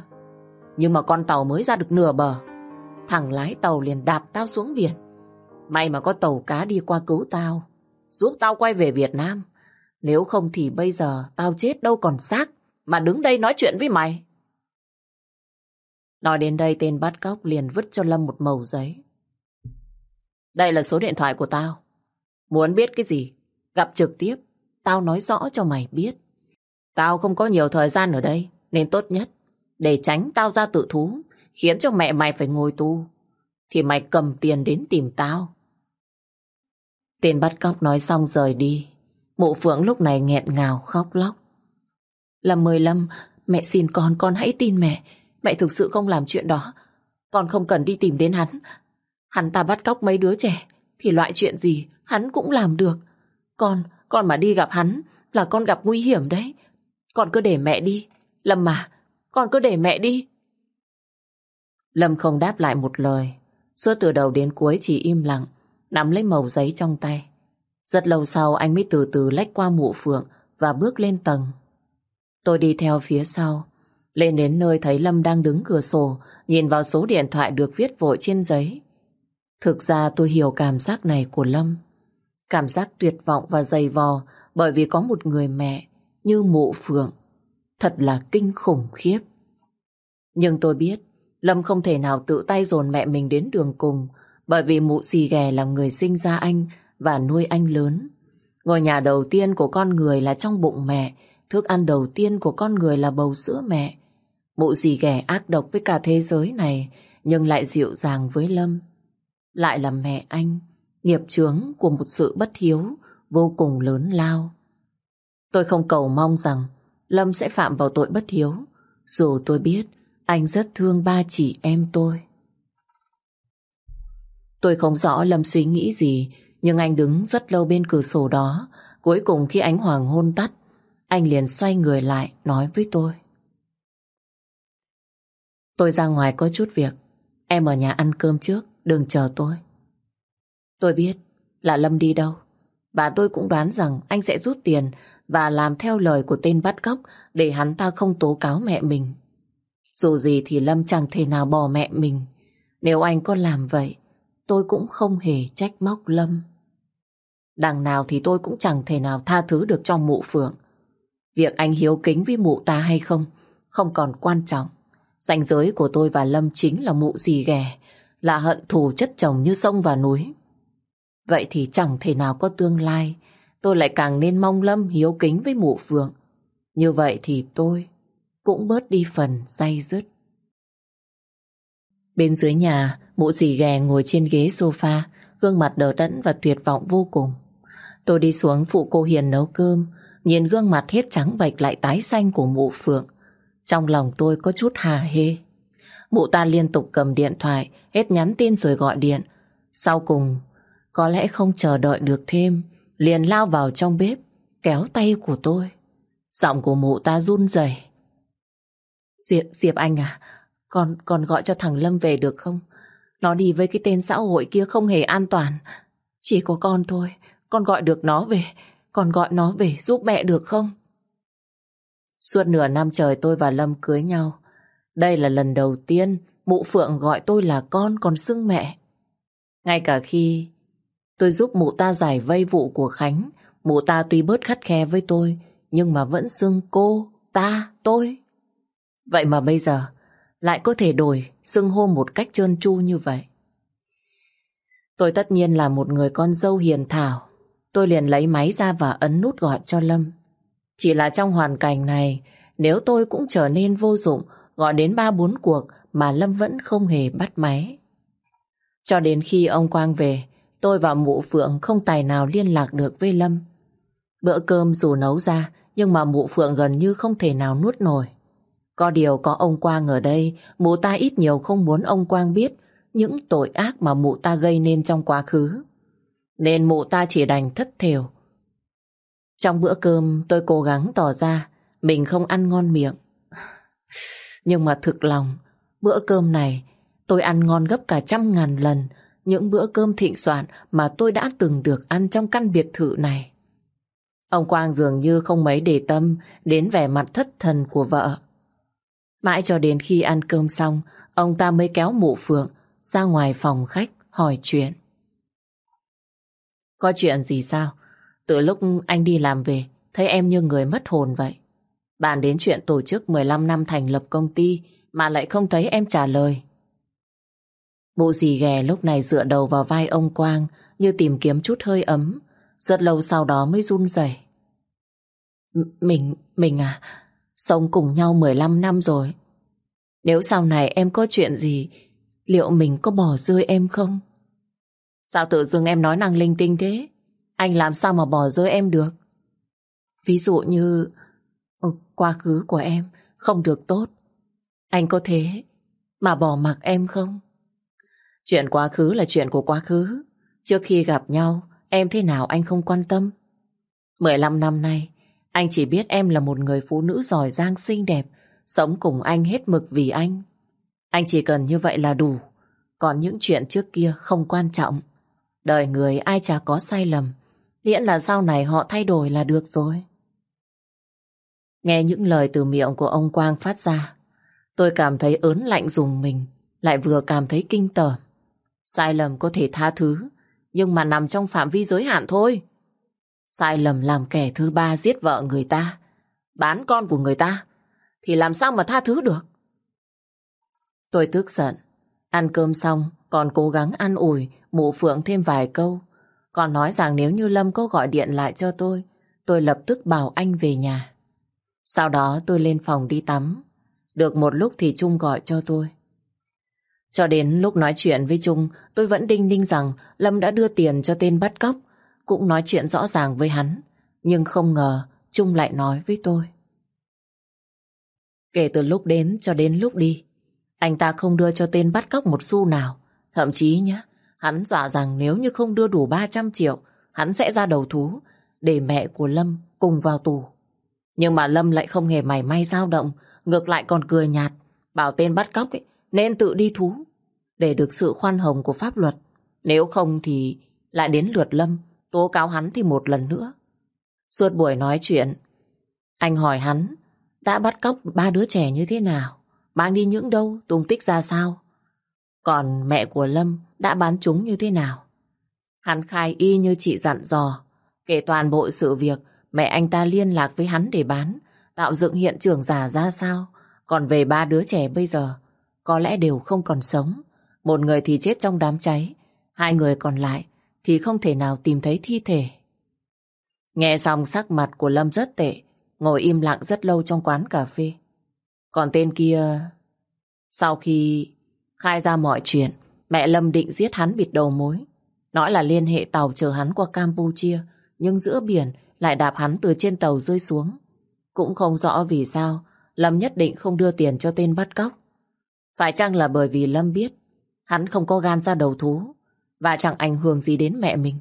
Nhưng mà con tàu mới ra được nửa bờ. Thằng lái tàu liền đạp tao xuống biển. May mà có tàu cá đi qua cứu tao. Giúp tao quay về Việt Nam. Nếu không thì bây giờ tao chết đâu còn xác. Mà đứng đây nói chuyện với mày. Nói đến đây tên bắt cóc liền vứt cho Lâm một mẩu giấy. Đây là số điện thoại của tao. Muốn biết cái gì? Gặp trực tiếp, tao nói rõ cho mày biết. Tao không có nhiều thời gian ở đây, nên tốt nhất, để tránh tao ra tự thú, khiến cho mẹ mày phải ngồi tu, thì mày cầm tiền đến tìm tao. Tên bắt cóc nói xong rời đi. Mụ Phượng lúc này nghẹn ngào khóc lóc. Lâm mười lâm, mẹ xin con, con hãy tin mẹ. Mẹ thực sự không làm chuyện đó. Con không cần đi tìm đến hắn. Hắn ta bắt cóc mấy đứa trẻ, thì loại chuyện gì hắn cũng làm được. Con, con mà đi gặp hắn là con gặp nguy hiểm đấy. Con cứ để mẹ đi. Lâm mà, con cứ để mẹ đi. Lâm không đáp lại một lời. Suốt từ đầu đến cuối chỉ im lặng, nắm lấy mẩu giấy trong tay. Rất lâu sau anh mới từ từ lách qua mụ phượng và bước lên tầng. Tôi đi theo phía sau. Lên đến nơi thấy Lâm đang đứng cửa sổ, nhìn vào số điện thoại được viết vội trên giấy. Thực ra tôi hiểu cảm giác này của Lâm. Cảm giác tuyệt vọng và dày vò bởi vì có một người mẹ như mụ phượng. Thật là kinh khủng khiếp. Nhưng tôi biết Lâm không thể nào tự tay dồn mẹ mình đến đường cùng bởi vì mụ xì ghè là người sinh ra anh và nuôi anh lớn. Ngôi nhà đầu tiên của con người là trong bụng mẹ, thức ăn đầu tiên của con người là bầu sữa mẹ. Mụ gì ghẻ ác độc với cả thế giới này nhưng lại dịu dàng với Lâm. Lại là mẹ anh, nghiệp chướng của một sự bất hiếu vô cùng lớn lao. Tôi không cầu mong rằng Lâm sẽ phạm vào tội bất hiếu, dù tôi biết anh rất thương ba chị em tôi. Tôi không rõ Lâm suy nghĩ gì, nhưng anh đứng rất lâu bên cửa sổ đó. Cuối cùng khi ánh hoàng hôn tắt, anh liền xoay người lại nói với tôi. Tôi ra ngoài có chút việc, em ở nhà ăn cơm trước, đừng chờ tôi. Tôi biết là Lâm đi đâu. Và tôi cũng đoán rằng anh sẽ rút tiền và làm theo lời của tên bắt cóc để hắn ta không tố cáo mẹ mình. Dù gì thì Lâm chẳng thể nào bỏ mẹ mình. Nếu anh có làm vậy, tôi cũng không hề trách móc Lâm. Đằng nào thì tôi cũng chẳng thể nào tha thứ được cho mụ Phượng. Việc anh hiếu kính với mụ ta hay không, không còn quan trọng. Danh giới của tôi và Lâm chính là mụ gì ghẻ, là hận thù chất chồng như sông và núi. Vậy thì chẳng thể nào có tương lai, tôi lại càng nên mong Lâm hiếu kính với mụ Phượng. Như vậy thì tôi cũng bớt đi phần say dứt. Bên dưới nhà, mụ dì ghè ngồi trên ghế sofa, gương mặt đờ đẫn và tuyệt vọng vô cùng. Tôi đi xuống phụ cô Hiền nấu cơm, nhìn gương mặt hết trắng bệch lại tái xanh của mụ Phượng. Trong lòng tôi có chút hà hê. Mụ ta liên tục cầm điện thoại, hết nhắn tin rồi gọi điện. Sau cùng, có lẽ không chờ đợi được thêm, liền lao vào trong bếp, kéo tay của tôi. Giọng của mụ ta run rẩy. Diệp, Diệp Anh à, con, con gọi cho thằng Lâm về được không? Nó đi với cái tên xã hội kia không hề an toàn. Chỉ có con thôi, con gọi được nó về còn gọi nó về giúp mẹ được không? Suốt nửa năm trời tôi và Lâm cưới nhau. Đây là lần đầu tiên mụ Phượng gọi tôi là con còn xưng mẹ. Ngay cả khi tôi giúp mụ ta giải vây vụ của Khánh, mụ ta tuy bớt khắt khe với tôi, nhưng mà vẫn xưng cô, ta, tôi. Vậy mà bây giờ lại có thể đổi xưng hô một cách trơn tru như vậy. Tôi tất nhiên là một người con dâu hiền thảo. Tôi liền lấy máy ra và ấn nút gọi cho Lâm. Chỉ là trong hoàn cảnh này, nếu tôi cũng trở nên vô dụng, gọi đến ba bốn cuộc mà Lâm vẫn không hề bắt máy. Cho đến khi ông Quang về, tôi và mụ Phượng không tài nào liên lạc được với Lâm. Bữa cơm dù nấu ra, nhưng mà mụ Phượng gần như không thể nào nuốt nổi. Có điều có ông Quang ở đây, mụ ta ít nhiều không muốn ông Quang biết những tội ác mà mụ ta gây nên trong quá khứ. Nên mụ ta chỉ đành thất thểu. Trong bữa cơm tôi cố gắng tỏ ra mình không ăn ngon miệng. Nhưng mà thực lòng, bữa cơm này Tôi ăn ngon gấp cả trăm ngàn lần những bữa cơm thịnh soạn mà tôi đã từng được ăn trong căn biệt thự này. Ông Quang dường như không mấy để tâm đến vẻ mặt thất thần của vợ. Mãi cho đến khi ăn cơm xong, ông ta mới kéo mụ phượng ra ngoài phòng khách hỏi chuyện. Có chuyện gì sao? Từ lúc anh đi làm về, thấy em như người mất hồn vậy. Bạn đến chuyện tổ chức 15 năm thành lập công ty mà lại không thấy em trả lời. Mụ dì ghè lúc này dựa đầu vào vai ông Quang như tìm kiếm chút hơi ấm. Rất lâu sau đó mới run rẩy. Mình, mình à, sống cùng nhau 15 năm rồi. Nếu sau này em có chuyện gì, liệu mình có bỏ rơi em không? Sao tự dưng em nói năng linh tinh thế? Anh làm sao mà bỏ rơi em được? Ví dụ như ừ, quá khứ của em không được tốt. Anh có thế mà bỏ mặc em không? Chuyện quá khứ là chuyện của quá khứ. Trước khi gặp nhau, em thế nào anh không quan tâm. 15 năm nay, anh chỉ biết em là một người phụ nữ giỏi giang xinh đẹp, sống cùng anh hết mực vì anh. Anh chỉ cần như vậy là đủ. Còn những chuyện trước kia không quan trọng. Đời người ai chả có sai lầm. Miễn là sau này họ thay đổi là được rồi. Nghe những lời từ miệng của ông Quang phát ra, tôi cảm thấy ớn lạnh dùng mình, lại vừa cảm thấy kinh tởm. Sai lầm có thể tha thứ, nhưng mà nằm trong phạm vi giới hạn thôi. Sai lầm làm kẻ thứ ba giết vợ người ta, bán con của người ta, thì làm sao mà tha thứ được? Tôi tức giận, ăn cơm xong còn cố gắng an ủi mụ phượng thêm vài câu. Còn nói rằng nếu như Lâm có gọi điện lại cho tôi, tôi lập tức bảo anh về nhà. Sau đó tôi lên phòng đi tắm. Được một lúc thì Trung gọi cho tôi. Cho đến lúc nói chuyện với Trung, tôi vẫn đinh ninh rằng Lâm đã đưa tiền cho tên bắt cóc, cũng nói chuyện rõ ràng với hắn. Nhưng không ngờ Trung lại nói với tôi. Kể từ lúc đến cho đến lúc đi, anh ta không đưa cho tên bắt cóc một xu nào. Thậm chí nhá hắn dọa rằng nếu như không đưa đủ 300 triệu, hắn sẽ ra đầu thú để mẹ của Lâm cùng vào tù. Nhưng mà Lâm lại không hề mảy may dao động, ngược lại còn cười nhạt, bảo tên bắt cóc ấy, nên tự đi thú để được sự khoan hồng của pháp luật. Nếu không thì lại đến lượt Lâm tố cáo hắn thì một lần nữa. Suốt buổi nói chuyện, anh hỏi hắn đã bắt cóc ba đứa trẻ như thế nào, mang đi những đâu, tung tích ra sao. Còn mẹ của Lâm đã bán chúng như thế nào. Hắn khai y như chị dặn dò, kể toàn bộ sự việc mẹ anh ta liên lạc với hắn để bán, tạo dựng hiện trường giả ra sao. Còn về ba đứa trẻ bây giờ, có lẽ đều không còn sống. Một người thì chết trong đám cháy, hai người còn lại thì không thể nào tìm thấy thi thể. Nghe xong sắc mặt của Lâm rất tệ, ngồi im lặng rất lâu trong quán cà phê. Còn tên kia, sau khi khai ra mọi chuyện, mẹ Lâm định giết hắn bịt đầu mối. Nói là liên hệ tàu chờ hắn qua Campuchia, nhưng giữa biển lại đạp hắn từ trên tàu rơi xuống. Cũng không rõ vì sao Lâm nhất định không đưa tiền cho tên bắt cóc. Phải chăng là bởi vì Lâm biết hắn không có gan ra đầu thú và chẳng ảnh hưởng gì đến mẹ mình.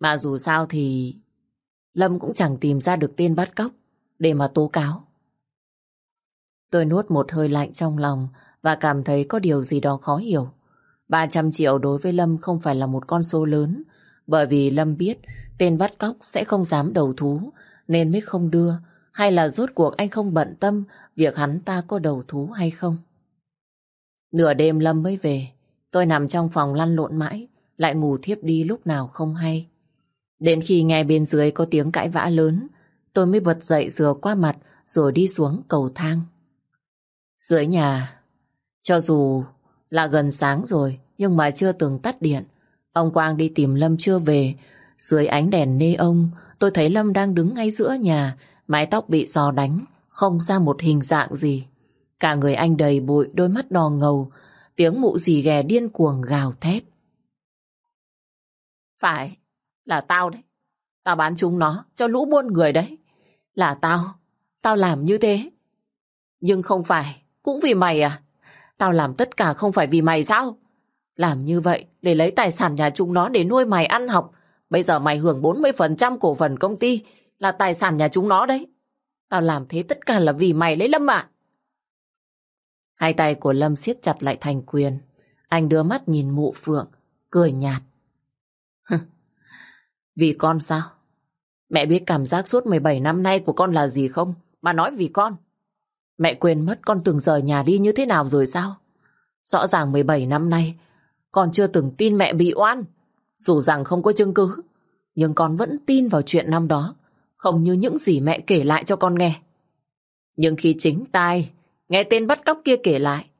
Mà dù sao thì Lâm cũng chẳng tìm ra được tên bắt cóc để mà tố cáo. Tôi nuốt một hơi lạnh trong lòng và cảm thấy có điều gì đó khó hiểu. 300 triệu đối với Lâm không phải là một con số lớn bởi vì Lâm biết tên bắt cóc sẽ không dám đầu thú nên mới không đưa hay là rốt cuộc anh không bận tâm việc hắn ta có đầu thú hay không. Nửa đêm Lâm mới về, tôi nằm trong phòng lăn lộn mãi, lại ngủ thiếp đi lúc nào không hay. Đến khi nghe bên dưới có tiếng cãi vã lớn, tôi mới bật dậy rửa qua mặt rồi đi xuống cầu thang. Dưới nhà, cho dù là gần sáng rồi nhưng mà chưa từng tắt điện, ông Quang đi tìm Lâm chưa về. Dưới ánh đèn nê ông, tôi thấy Lâm đang đứng ngay giữa nhà, mái tóc bị giò đánh, không ra một hình dạng gì. Cả người anh đầy bụi, đôi mắt đỏ ngầu, tiếng mụ gì ghè điên cuồng gào thét. Phải, là tao đấy. Tao bán chúng nó cho lũ buôn người đấy. Là tao, tao làm như thế. Nhưng không phải, cũng vì mày à? Tao làm tất cả không phải vì mày sao? Làm như vậy để lấy tài sản nhà chúng nó để nuôi mày ăn học. Bây giờ mày hưởng 40% cổ phần công ty là tài sản nhà chúng nó đấy. Tao làm thế tất cả là vì mày lấy Lâm à? Hai tay của Lâm siết chặt lại thành quyền. Anh đưa mắt nhìn mụ Phượng, cười nhạt. vì con sao? Mẹ biết cảm giác suốt 17 năm nay của con là gì không? Mà nói vì con. Mẹ quên mất con từng rời nhà đi như thế nào rồi sao? Rõ ràng 17 năm nay, con chưa từng tin mẹ bị oan. Dù rằng không có chứng cứ, nhưng con vẫn tin vào chuyện năm đó, không như những gì mẹ kể lại cho con nghe. Nhưng khi chính tai nghe tên bắt cóc kia kể lại,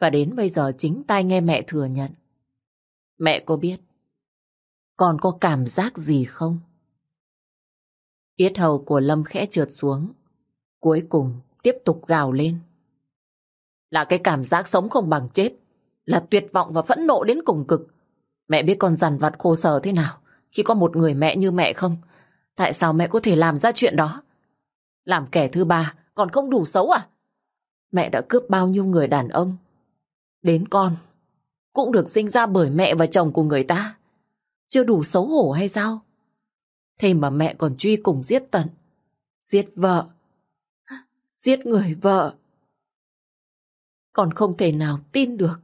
và đến bây giờ chính tai nghe mẹ thừa nhận. Mẹ có biết con có cảm giác gì không? Yết hầu của Lâm khẽ trượt xuống. Cuối cùng tiếp tục gào lên. Là cái cảm giác sống không bằng chết. Là tuyệt vọng và phẫn nộ đến cùng cực. Mẹ biết con dằn vặt khô sở thế nào khi có một người mẹ như mẹ không? Tại sao mẹ có thể làm ra chuyện đó? Làm kẻ thứ ba còn không đủ xấu à? Mẹ đã cướp bao nhiêu người đàn ông. Đến con cũng được sinh ra bởi mẹ và chồng của người ta. Chưa đủ xấu hổ hay sao? Thế mà mẹ còn truy cùng giết tận. Giết vợ. Giết người vợ. Còn không thể nào tin được.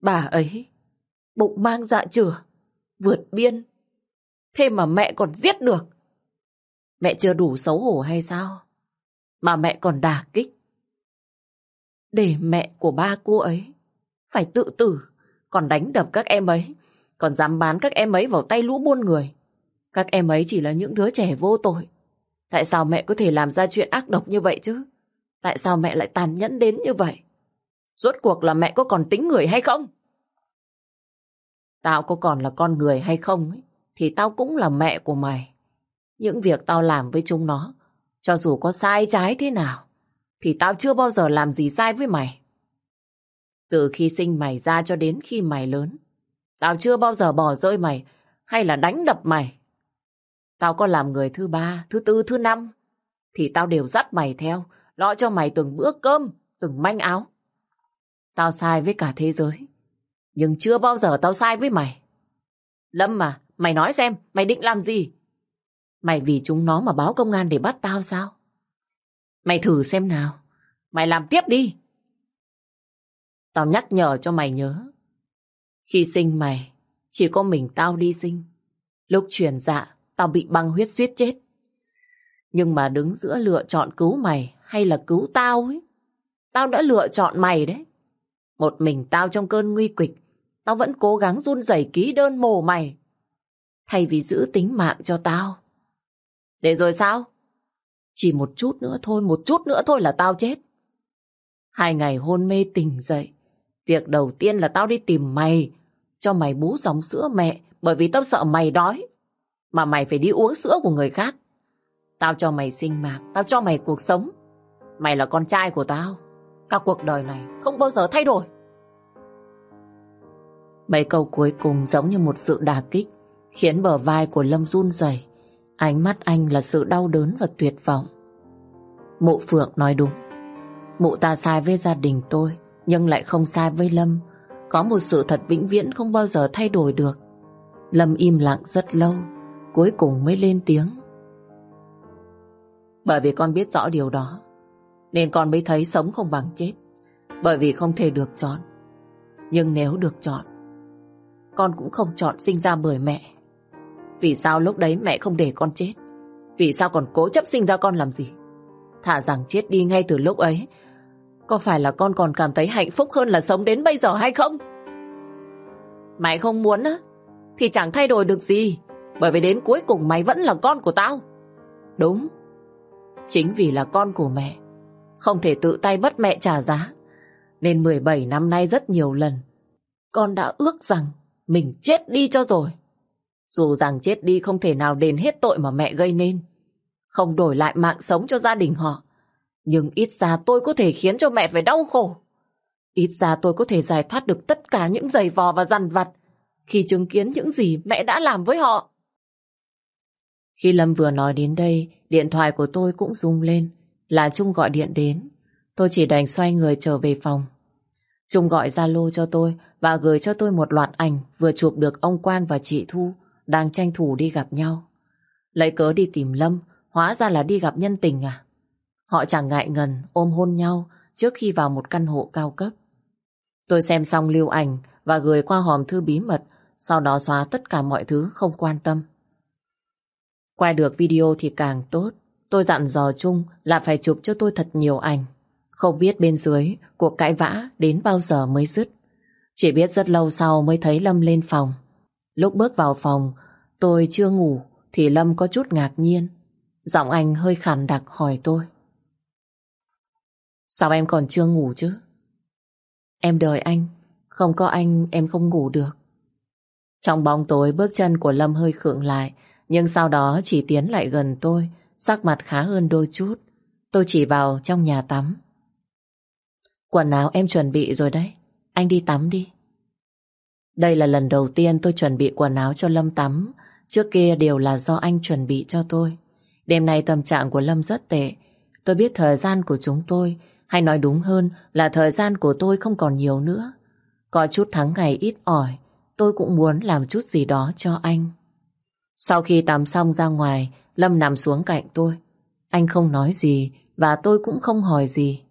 Bà ấy bụng mang dạ chửa, vượt biên. Thế mà mẹ còn giết được. Mẹ chưa đủ xấu hổ hay sao? Mà mẹ còn đà kích. Để mẹ của ba cô ấy phải tự tử, còn đánh đập các em ấy, còn dám bán các em ấy vào tay lũ buôn người. Các em ấy chỉ là những đứa trẻ vô tội. Tại sao mẹ có thể làm ra chuyện ác độc như vậy chứ? Tại sao mẹ lại tàn nhẫn đến như vậy? Rốt cuộc là mẹ có còn tính người hay không? Tao có còn là con người hay không ấy, thì tao cũng là mẹ của mày. Những việc tao làm với chúng nó, cho dù có sai trái thế nào, thì tao chưa bao giờ làm gì sai với mày. Từ khi sinh mày ra cho đến khi mày lớn, tao chưa bao giờ bỏ rơi mày hay là đánh đập mày. Tao có làm người thứ ba, thứ tư, thứ năm, thì tao đều dắt mày theo, lo cho mày từng bữa cơm, từng manh áo. Tao sai với cả thế giới, nhưng chưa bao giờ tao sai với mày. Lâm mà, mày nói xem, mày định làm gì? Mày vì chúng nó mà báo công an để bắt tao sao? Mày thử xem nào. Mày làm tiếp đi. Tao nhắc nhở cho mày nhớ. Khi sinh mày, chỉ có mình tao đi sinh. Lúc chuyển dạ, tao bị băng huyết suýt chết. Nhưng mà đứng giữa lựa chọn cứu mày hay là cứu tao ấy, tao đã lựa chọn mày đấy. Một mình tao trong cơn nguy kịch, tao vẫn cố gắng run rẩy ký đơn mồ mày. Thay vì giữ tính mạng cho tao. Để rồi sao? Chỉ một chút nữa thôi, một chút nữa thôi là tao chết. Hai ngày hôn mê tỉnh dậy. Việc đầu tiên là tao đi tìm mày, cho mày bú dòng sữa mẹ, bởi vì tao sợ mày đói. Mà mày phải đi uống sữa của người khác. Tao cho mày sinh mạng, tao cho mày cuộc sống. Mày là con trai của tao. Cả cuộc đời này không bao giờ thay đổi. Mấy câu cuối cùng giống như một sự đà kích, khiến bờ vai của Lâm run rẩy. Ánh mắt anh là sự đau đớn và tuyệt vọng. Mụ Phượng nói đúng. Mụ ta sai với gia đình tôi, nhưng lại không sai với Lâm. Có một sự thật vĩnh viễn không bao giờ thay đổi được. Lâm im lặng rất lâu, cuối cùng mới lên tiếng. Bởi vì con biết rõ điều đó, nên con mới thấy sống không bằng chết. Bởi vì không thể được chọn. Nhưng nếu được chọn, con cũng không chọn sinh ra bởi mẹ. Vì sao lúc đấy mẹ không để con chết? Vì sao còn cố chấp sinh ra con làm gì? Thả rằng chết đi ngay từ lúc ấy Có phải là con còn cảm thấy hạnh phúc hơn là sống đến bây giờ hay không? Mày không muốn á Thì chẳng thay đổi được gì bởi vì đến cuối cùng mày vẫn là con của tao Đúng Chính vì là con của mẹ, Không thể tự tay bắt mẹ trả giá, Nên 17 năm nay rất nhiều lần, Con đã ước rằng Mình chết đi cho rồi dù rằng chết đi không thể nào đền hết tội mà mẹ gây nên. Không đổi lại mạng sống cho gia đình họ. Nhưng ít ra tôi có thể khiến cho mẹ phải đau khổ. Ít ra tôi có thể giải thoát được tất cả những giày vò và dằn vặt khi chứng kiến những gì mẹ đã làm với họ. Khi Lâm vừa nói đến đây, điện thoại của tôi cũng rung lên. Là Trung gọi điện đến. Tôi chỉ đành xoay người trở về phòng. Trung gọi Zalo cho tôi và gửi cho tôi một loạt ảnh vừa chụp được ông Quang và chị Thu đang tranh thủ đi gặp nhau. Lấy cớ đi tìm Lâm, hóa ra là đi gặp nhân tình à? Họ chẳng ngại ngần ôm hôn nhau trước khi vào một căn hộ cao cấp. Tôi xem xong lưu ảnh và gửi qua hòm thư bí mật, sau đó xóa tất cả mọi thứ không quan tâm. Quay được video thì càng tốt. Tôi dặn dò chung là phải chụp cho tôi thật nhiều ảnh. Không biết bên dưới cuộc cãi vã đến bao giờ mới dứt. Chỉ biết rất lâu sau mới thấy Lâm lên phòng. Lúc bước vào phòng, tôi chưa ngủ thì Lâm có chút ngạc nhiên. Giọng anh hơi khàn đặc hỏi tôi. Sao em còn chưa ngủ chứ? Em đợi anh, không có anh em không ngủ được. Trong bóng tối bước chân của Lâm hơi khựng lại, nhưng sau đó chỉ tiến lại gần tôi, sắc mặt khá hơn đôi chút. Tôi chỉ vào trong nhà tắm. Quần áo em chuẩn bị rồi đấy, anh đi tắm đi. Đây là lần đầu tiên tôi chuẩn bị quần áo cho Lâm tắm, trước kia đều là do anh chuẩn bị cho tôi. Đêm nay tâm trạng của Lâm rất tệ, tôi biết thời gian của chúng tôi, hay nói đúng hơn là thời gian của tôi không còn nhiều nữa. Có chút tháng ngày ít ỏi, tôi cũng muốn làm chút gì đó cho anh. Sau khi tắm xong ra ngoài, Lâm nằm xuống cạnh tôi. Anh không nói gì và tôi cũng không hỏi gì.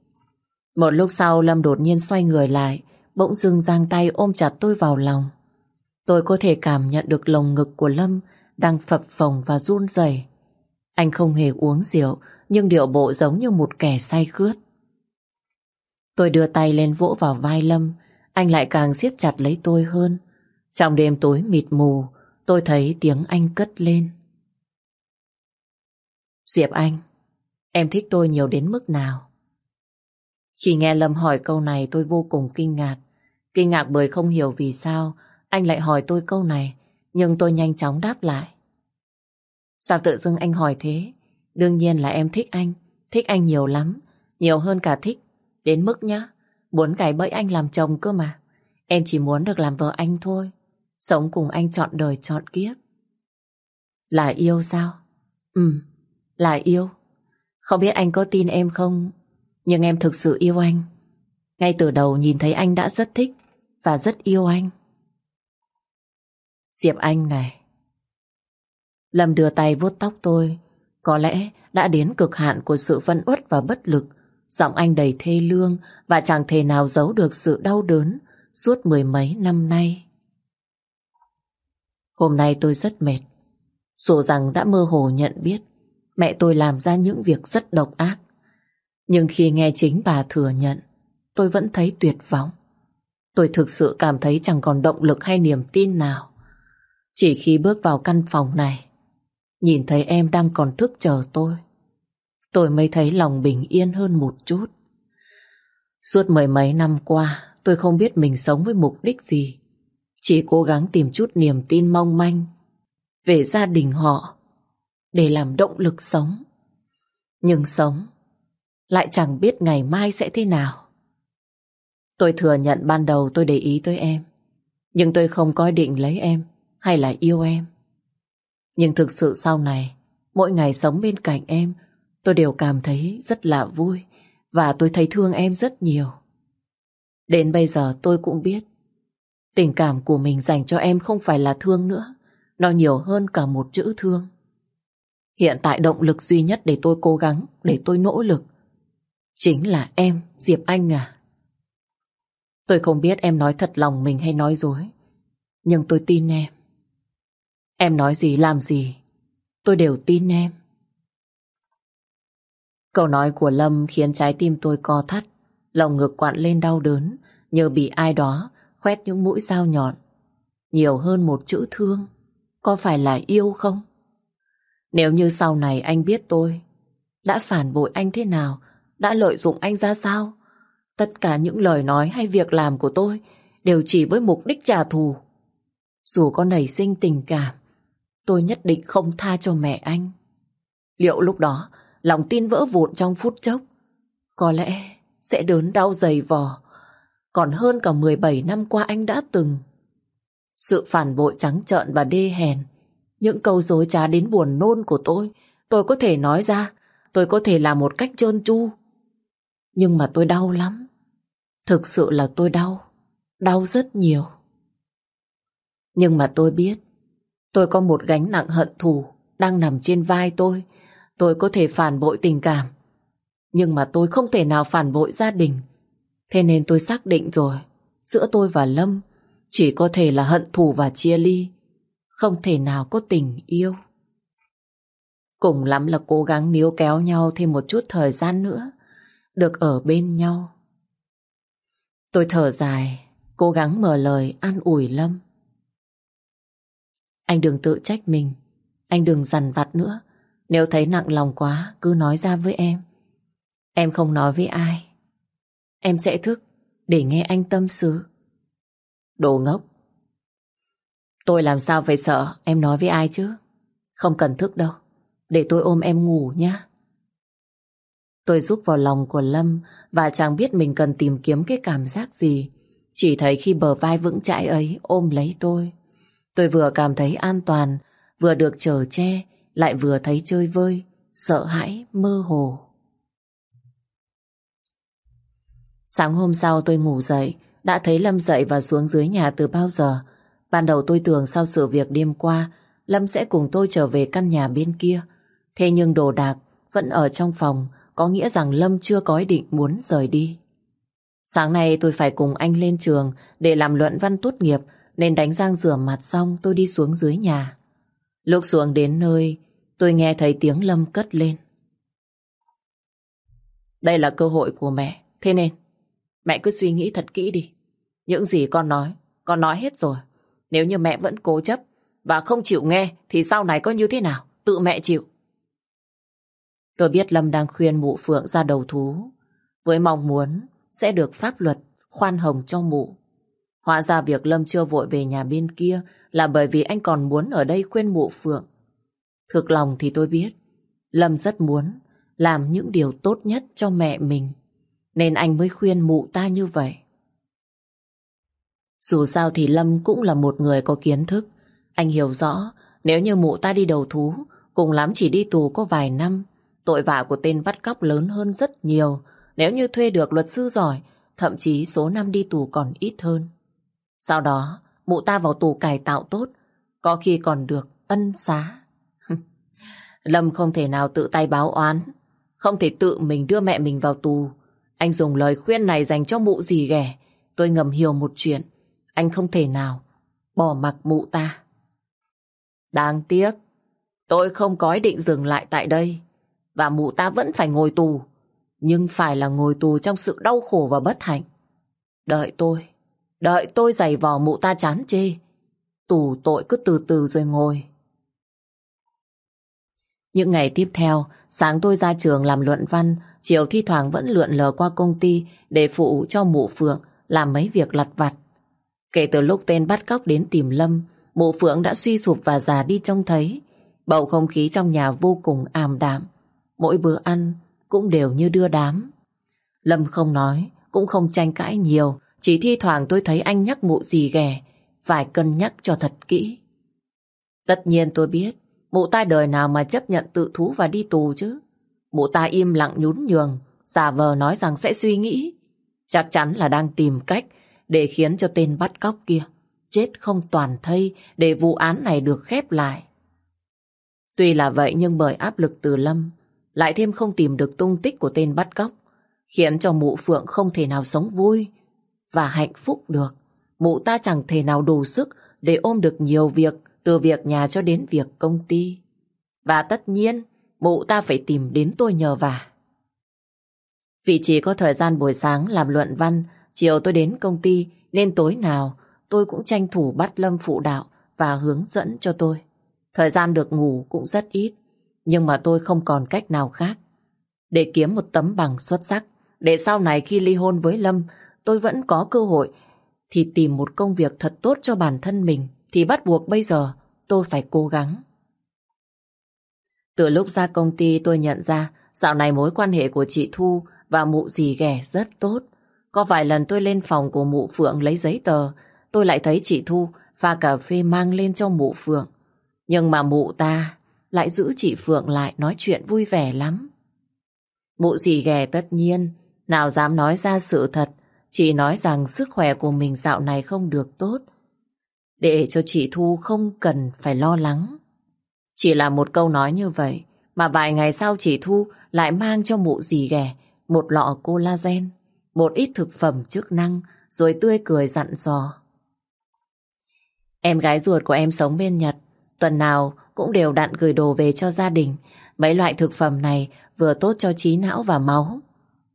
Một lúc sau Lâm đột nhiên xoay người lại, bỗng dưng giang tay ôm chặt tôi vào lòng. Tôi có thể cảm nhận được lồng ngực của Lâm đang phập phồng và run rẩy. Anh không hề uống rượu, nhưng điệu bộ giống như một kẻ say khướt. Tôi đưa tay lên vỗ vào vai Lâm, anh lại càng siết chặt lấy tôi hơn. Trong đêm tối mịt mù, tôi thấy tiếng anh cất lên. Diệp Anh, em thích tôi nhiều đến mức nào? Khi nghe Lâm hỏi câu này tôi vô cùng kinh ngạc. Kinh ngạc bởi không hiểu vì sao anh lại hỏi tôi câu này, nhưng tôi nhanh chóng đáp lại. Sao tự dưng anh hỏi thế? Đương nhiên là em thích anh, thích anh nhiều lắm, nhiều hơn cả thích, đến mức nhá, muốn cải bẫy anh làm chồng cơ mà. Em chỉ muốn được làm vợ anh thôi, sống cùng anh chọn đời chọn kiếp. Là yêu sao? Ừ, là yêu. Không biết anh có tin em không, nhưng em thực sự yêu anh. Ngay từ đầu nhìn thấy anh đã rất thích và rất yêu anh. Diệp Anh này. Lâm đưa tay vuốt tóc tôi. Có lẽ đã đến cực hạn của sự phân uất và bất lực. Giọng anh đầy thê lương và chẳng thể nào giấu được sự đau đớn suốt mười mấy năm nay. Hôm nay tôi rất mệt. Dù rằng đã mơ hồ nhận biết mẹ tôi làm ra những việc rất độc ác. Nhưng khi nghe chính bà thừa nhận, tôi vẫn thấy tuyệt vọng. Tôi thực sự cảm thấy chẳng còn động lực hay niềm tin nào. Chỉ khi bước vào căn phòng này, nhìn thấy em đang còn thức chờ tôi, tôi mới thấy lòng bình yên hơn một chút. Suốt mười mấy năm qua, tôi không biết mình sống với mục đích gì. Chỉ cố gắng tìm chút niềm tin mong manh về gia đình họ để làm động lực sống. Nhưng sống lại chẳng biết ngày mai sẽ thế nào. Tôi thừa nhận ban đầu tôi để ý tới em, nhưng tôi không có định lấy em hay là yêu em. Nhưng thực sự sau này, mỗi ngày sống bên cạnh em, tôi đều cảm thấy rất là vui và tôi thấy thương em rất nhiều. Đến bây giờ tôi cũng biết tình cảm của mình dành cho em không phải là thương nữa, nó nhiều hơn cả một chữ thương. Hiện tại động lực duy nhất để tôi cố gắng, để tôi nỗ lực Chính là em, Diệp Anh à. Tôi không biết em nói thật lòng mình hay nói dối. Nhưng tôi tin em. Em nói gì làm gì, tôi đều tin em. Câu nói của Lâm khiến trái tim tôi co thắt, lòng ngực quặn lên đau đớn, như bị ai đó khoét những mũi dao nhọn. Nhiều hơn một chữ thương, có phải là yêu không? Nếu như sau này anh biết tôi đã phản bội anh thế nào đã lợi dụng anh ra sao. Tất cả những lời nói hay việc làm của tôi đều chỉ với mục đích trả thù. Dù có nảy sinh tình cảm, tôi nhất định không tha cho mẹ anh. Liệu lúc đó lòng tin vỡ vụn trong phút chốc có lẽ sẽ đớn đau dày vò còn hơn cả 17 năm qua anh đã từng. Sự phản bội trắng trợn và đê hèn, những câu dối trá đến buồn nôn của tôi tôi có thể nói ra, tôi có thể làm một cách trơn tru nhưng mà tôi đau lắm. Thực sự là tôi đau. Đau rất nhiều. Nhưng mà tôi biết, tôi có một gánh nặng hận thù đang nằm trên vai tôi. Tôi có thể phản bội tình cảm. Nhưng mà tôi không thể nào phản bội gia đình. Thế nên tôi xác định rồi. giữa tôi và Lâm chỉ có thể là hận thù và chia ly. Không thể nào có tình yêu. Cùng lắm là cố gắng níu kéo nhau thêm một chút thời gian nữa. Được ở bên nhau. Tôi thở dài, cố gắng mở lời an ủi Lâm. Anh đừng tự trách mình. Anh đừng dằn vặt nữa. Nếu thấy nặng lòng quá, cứ nói ra với em. Em không nói với ai. Em sẽ thức để nghe anh tâm sự. Đồ ngốc. Tôi làm sao phải sợ em nói với ai chứ? Không cần thức đâu. Để tôi ôm em ngủ nhé. Tôi rúc vào lòng của Lâm và chẳng biết mình cần tìm kiếm cái cảm giác gì. Chỉ thấy khi bờ vai vững chãi ấy ôm lấy tôi. Tôi vừa cảm thấy an toàn, vừa được chở che, lại vừa thấy chơi vơi, sợ hãi, mơ hồ. Sáng hôm sau tôi ngủ dậy, đã thấy Lâm dậy và xuống dưới nhà từ bao giờ. Ban đầu tôi tưởng sau sự việc đêm qua, Lâm sẽ cùng tôi trở về căn nhà bên kia. Thế nhưng đồ đạc vẫn ở trong phòng, có nghĩa rằng Lâm chưa có ý định muốn rời đi. Sáng nay tôi phải cùng anh lên trường để làm luận văn tốt nghiệp nên đánh răng rửa mặt xong tôi đi xuống dưới nhà. Lúc xuống đến nơi tôi nghe thấy tiếng Lâm cất lên. Đây là cơ hội của mẹ, thế nên mẹ cứ suy nghĩ thật kỹ đi. Những gì con nói, con nói hết rồi. Nếu như mẹ vẫn cố chấp và không chịu nghe thì sau này có như thế nào? Tự mẹ chịu. Tôi biết Lâm đang khuyên mụ Phượng ra đầu thú với mong muốn sẽ được pháp luật khoan hồng cho mụ. Hóa ra việc Lâm chưa vội về nhà bên kia là bởi vì anh còn muốn ở đây khuyên mụ Phượng. Thực lòng thì tôi biết, Lâm rất muốn làm những điều tốt nhất cho mẹ mình. Nên anh mới khuyên mụ ta như vậy. Dù sao thì Lâm cũng là một người có kiến thức. Anh hiểu rõ nếu như mụ ta đi đầu thú, cùng lắm chỉ đi tù có vài năm. Tội vạ của tên bắt cóc lớn hơn rất nhiều. Nếu như thuê được luật sư giỏi, thậm chí số năm đi tù còn ít hơn. Sau đó, mụ ta vào tù cải tạo tốt, có khi còn được ân xá. Lâm không thể nào tự tay báo oán, không thể tự mình đưa mẹ mình vào tù. Anh dùng lời khuyên này dành cho mụ gì ghẻ. Tôi ngầm hiểu một chuyện, anh không thể nào bỏ mặc mụ ta. Đáng tiếc, tôi không có ý định dừng lại tại đây. Và mụ ta vẫn phải ngồi tù. Nhưng phải là ngồi tù trong sự đau khổ và bất hạnh. Đợi tôi, đợi tôi giày vò mụ ta chán chê. Tù tội cứ từ từ rồi ngồi. Những ngày tiếp theo, sáng tôi ra trường làm luận văn, chiều thi thoảng vẫn lượn lờ qua công ty để phụ cho mụ Phượng làm mấy việc lặt vặt. Kể từ lúc tên bắt cóc đến tìm Lâm, mụ Phượng đã suy sụp và già đi trông thấy. Bầu không khí trong nhà vô cùng ảm đạm. Mỗi bữa ăn cũng đều như đưa đám. Lâm không nói, cũng không tranh cãi nhiều, chỉ thi thoảng tôi thấy anh nhắc mụ gì ghẻ, phải cân nhắc cho thật kỹ. Tất nhiên tôi biết, mụ tai đời nào mà chấp nhận tự thú và đi tù chứ. Mụ ta im lặng nhún nhường, giả vờ nói rằng sẽ suy nghĩ. Chắc chắn là đang tìm cách để khiến cho tên bắt cóc kia chết không toàn thây để vụ án này được khép lại. Tuy là vậy nhưng bởi áp lực từ Lâm, lại thêm không tìm được tung tích của tên bắt cóc, khiến cho mụ Phượng không thể nào sống vui và hạnh phúc được. Mụ ta chẳng thể nào đủ sức để ôm được nhiều việc từ việc nhà cho đến việc công ty. Và tất nhiên, mụ ta phải tìm đến tôi nhờ vả. Vì chỉ có thời gian buổi sáng làm luận văn, chiều tôi đến công ty, nên tối nào tôi cũng tranh thủ bắt Lâm phụ đạo và hướng dẫn cho tôi. Thời gian được ngủ cũng rất ít, nhưng mà tôi không còn cách nào khác. Để kiếm một tấm bằng xuất sắc, để sau này khi ly hôn với Lâm, tôi vẫn có cơ hội, thì tìm một công việc thật tốt cho bản thân mình, thì bắt buộc bây giờ tôi phải cố gắng. Từ lúc ra công ty tôi nhận ra dạo này mối quan hệ của chị Thu và mụ dì ghẻ rất tốt. Có vài lần tôi lên phòng của mụ Phượng lấy giấy tờ, tôi lại thấy chị Thu pha cà phê mang lên cho mụ Phượng. Nhưng mà mụ ta lại giữ chị Phượng lại nói chuyện vui vẻ lắm. Mụ dì ghẻ tất nhiên, nào dám nói ra sự thật, chỉ nói rằng sức khỏe của mình dạo này không được tốt. Để cho chị Thu không cần phải lo lắng. Chỉ là một câu nói như vậy, mà vài ngày sau chị Thu lại mang cho mụ dì ghẻ một lọ collagen, một ít thực phẩm chức năng rồi tươi cười dặn dò. Em gái ruột của em sống bên Nhật, tuần nào cũng đều đặn gửi đồ về cho gia đình. Mấy loại thực phẩm này vừa tốt cho trí não và máu.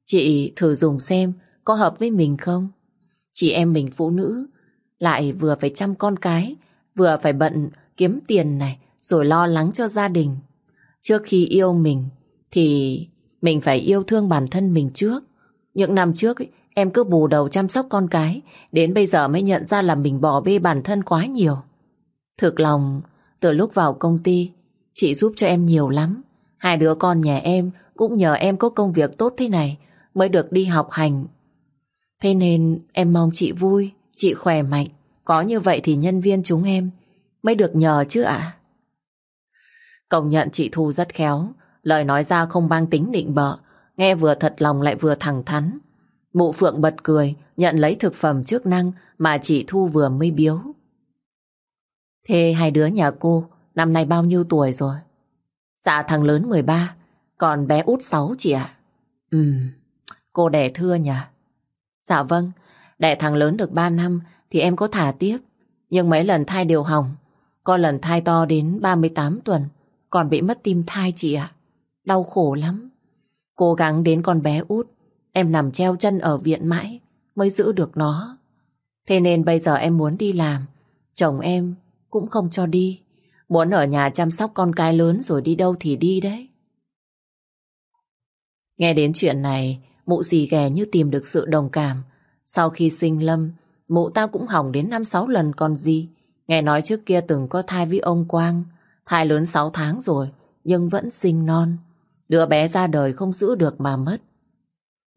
Chị thử dùng xem có hợp với mình không? Chị em mình phụ nữ lại vừa phải chăm con cái, vừa phải bận kiếm tiền này, rồi lo lắng cho gia đình. Trước khi yêu mình thì mình phải yêu thương bản thân mình trước. Những năm trước ấy, em cứ bù đầu chăm sóc con cái, đến bây giờ mới nhận ra là mình bỏ bê bản thân quá nhiều. Thực lòng, từ lúc vào công ty, chị giúp cho em nhiều lắm. Hai đứa con nhà em cũng nhờ em có công việc tốt thế này mới được đi học hành. Thế nên em mong chị vui, chị khỏe mạnh. Có như vậy thì nhân viên chúng em mới được nhờ chứ ạ. Công nhận chị Thu rất khéo, lời nói ra không mang tính định bợ, nghe vừa thật lòng lại vừa thẳng thắn. Mụ Phượng bật cười, nhận lấy thực phẩm chức năng mà chị Thu vừa mới biếu. Thế hai đứa nhà cô năm nay bao nhiêu tuổi rồi? Dạ thằng lớn 13, còn bé út 6 chị ạ. Ừ, cô đẻ thưa nhỉ? Dạ vâng, đẻ thằng lớn được 3 năm thì em có thả tiếp. Nhưng mấy lần thai đều hỏng. Có lần thai to đến 38 tuần, còn bị mất tim thai chị ạ. Đau khổ lắm. Cố gắng đến con bé út, em nằm treo chân ở viện mãi mới giữ được nó. Thế nên bây giờ em muốn đi làm, chồng em cũng không cho đi. Muốn ở nhà chăm sóc con cái lớn rồi đi đâu thì đi đấy. Nghe đến chuyện này, mụ dì ghè như tìm được sự đồng cảm. Sau khi sinh Lâm, mụ ta cũng hỏng đến 5-6 lần còn gì. Nghe nói trước kia từng có thai với ông Quang. Thai lớn 6 tháng rồi, nhưng vẫn sinh non. Đứa bé ra đời không giữ được mà mất.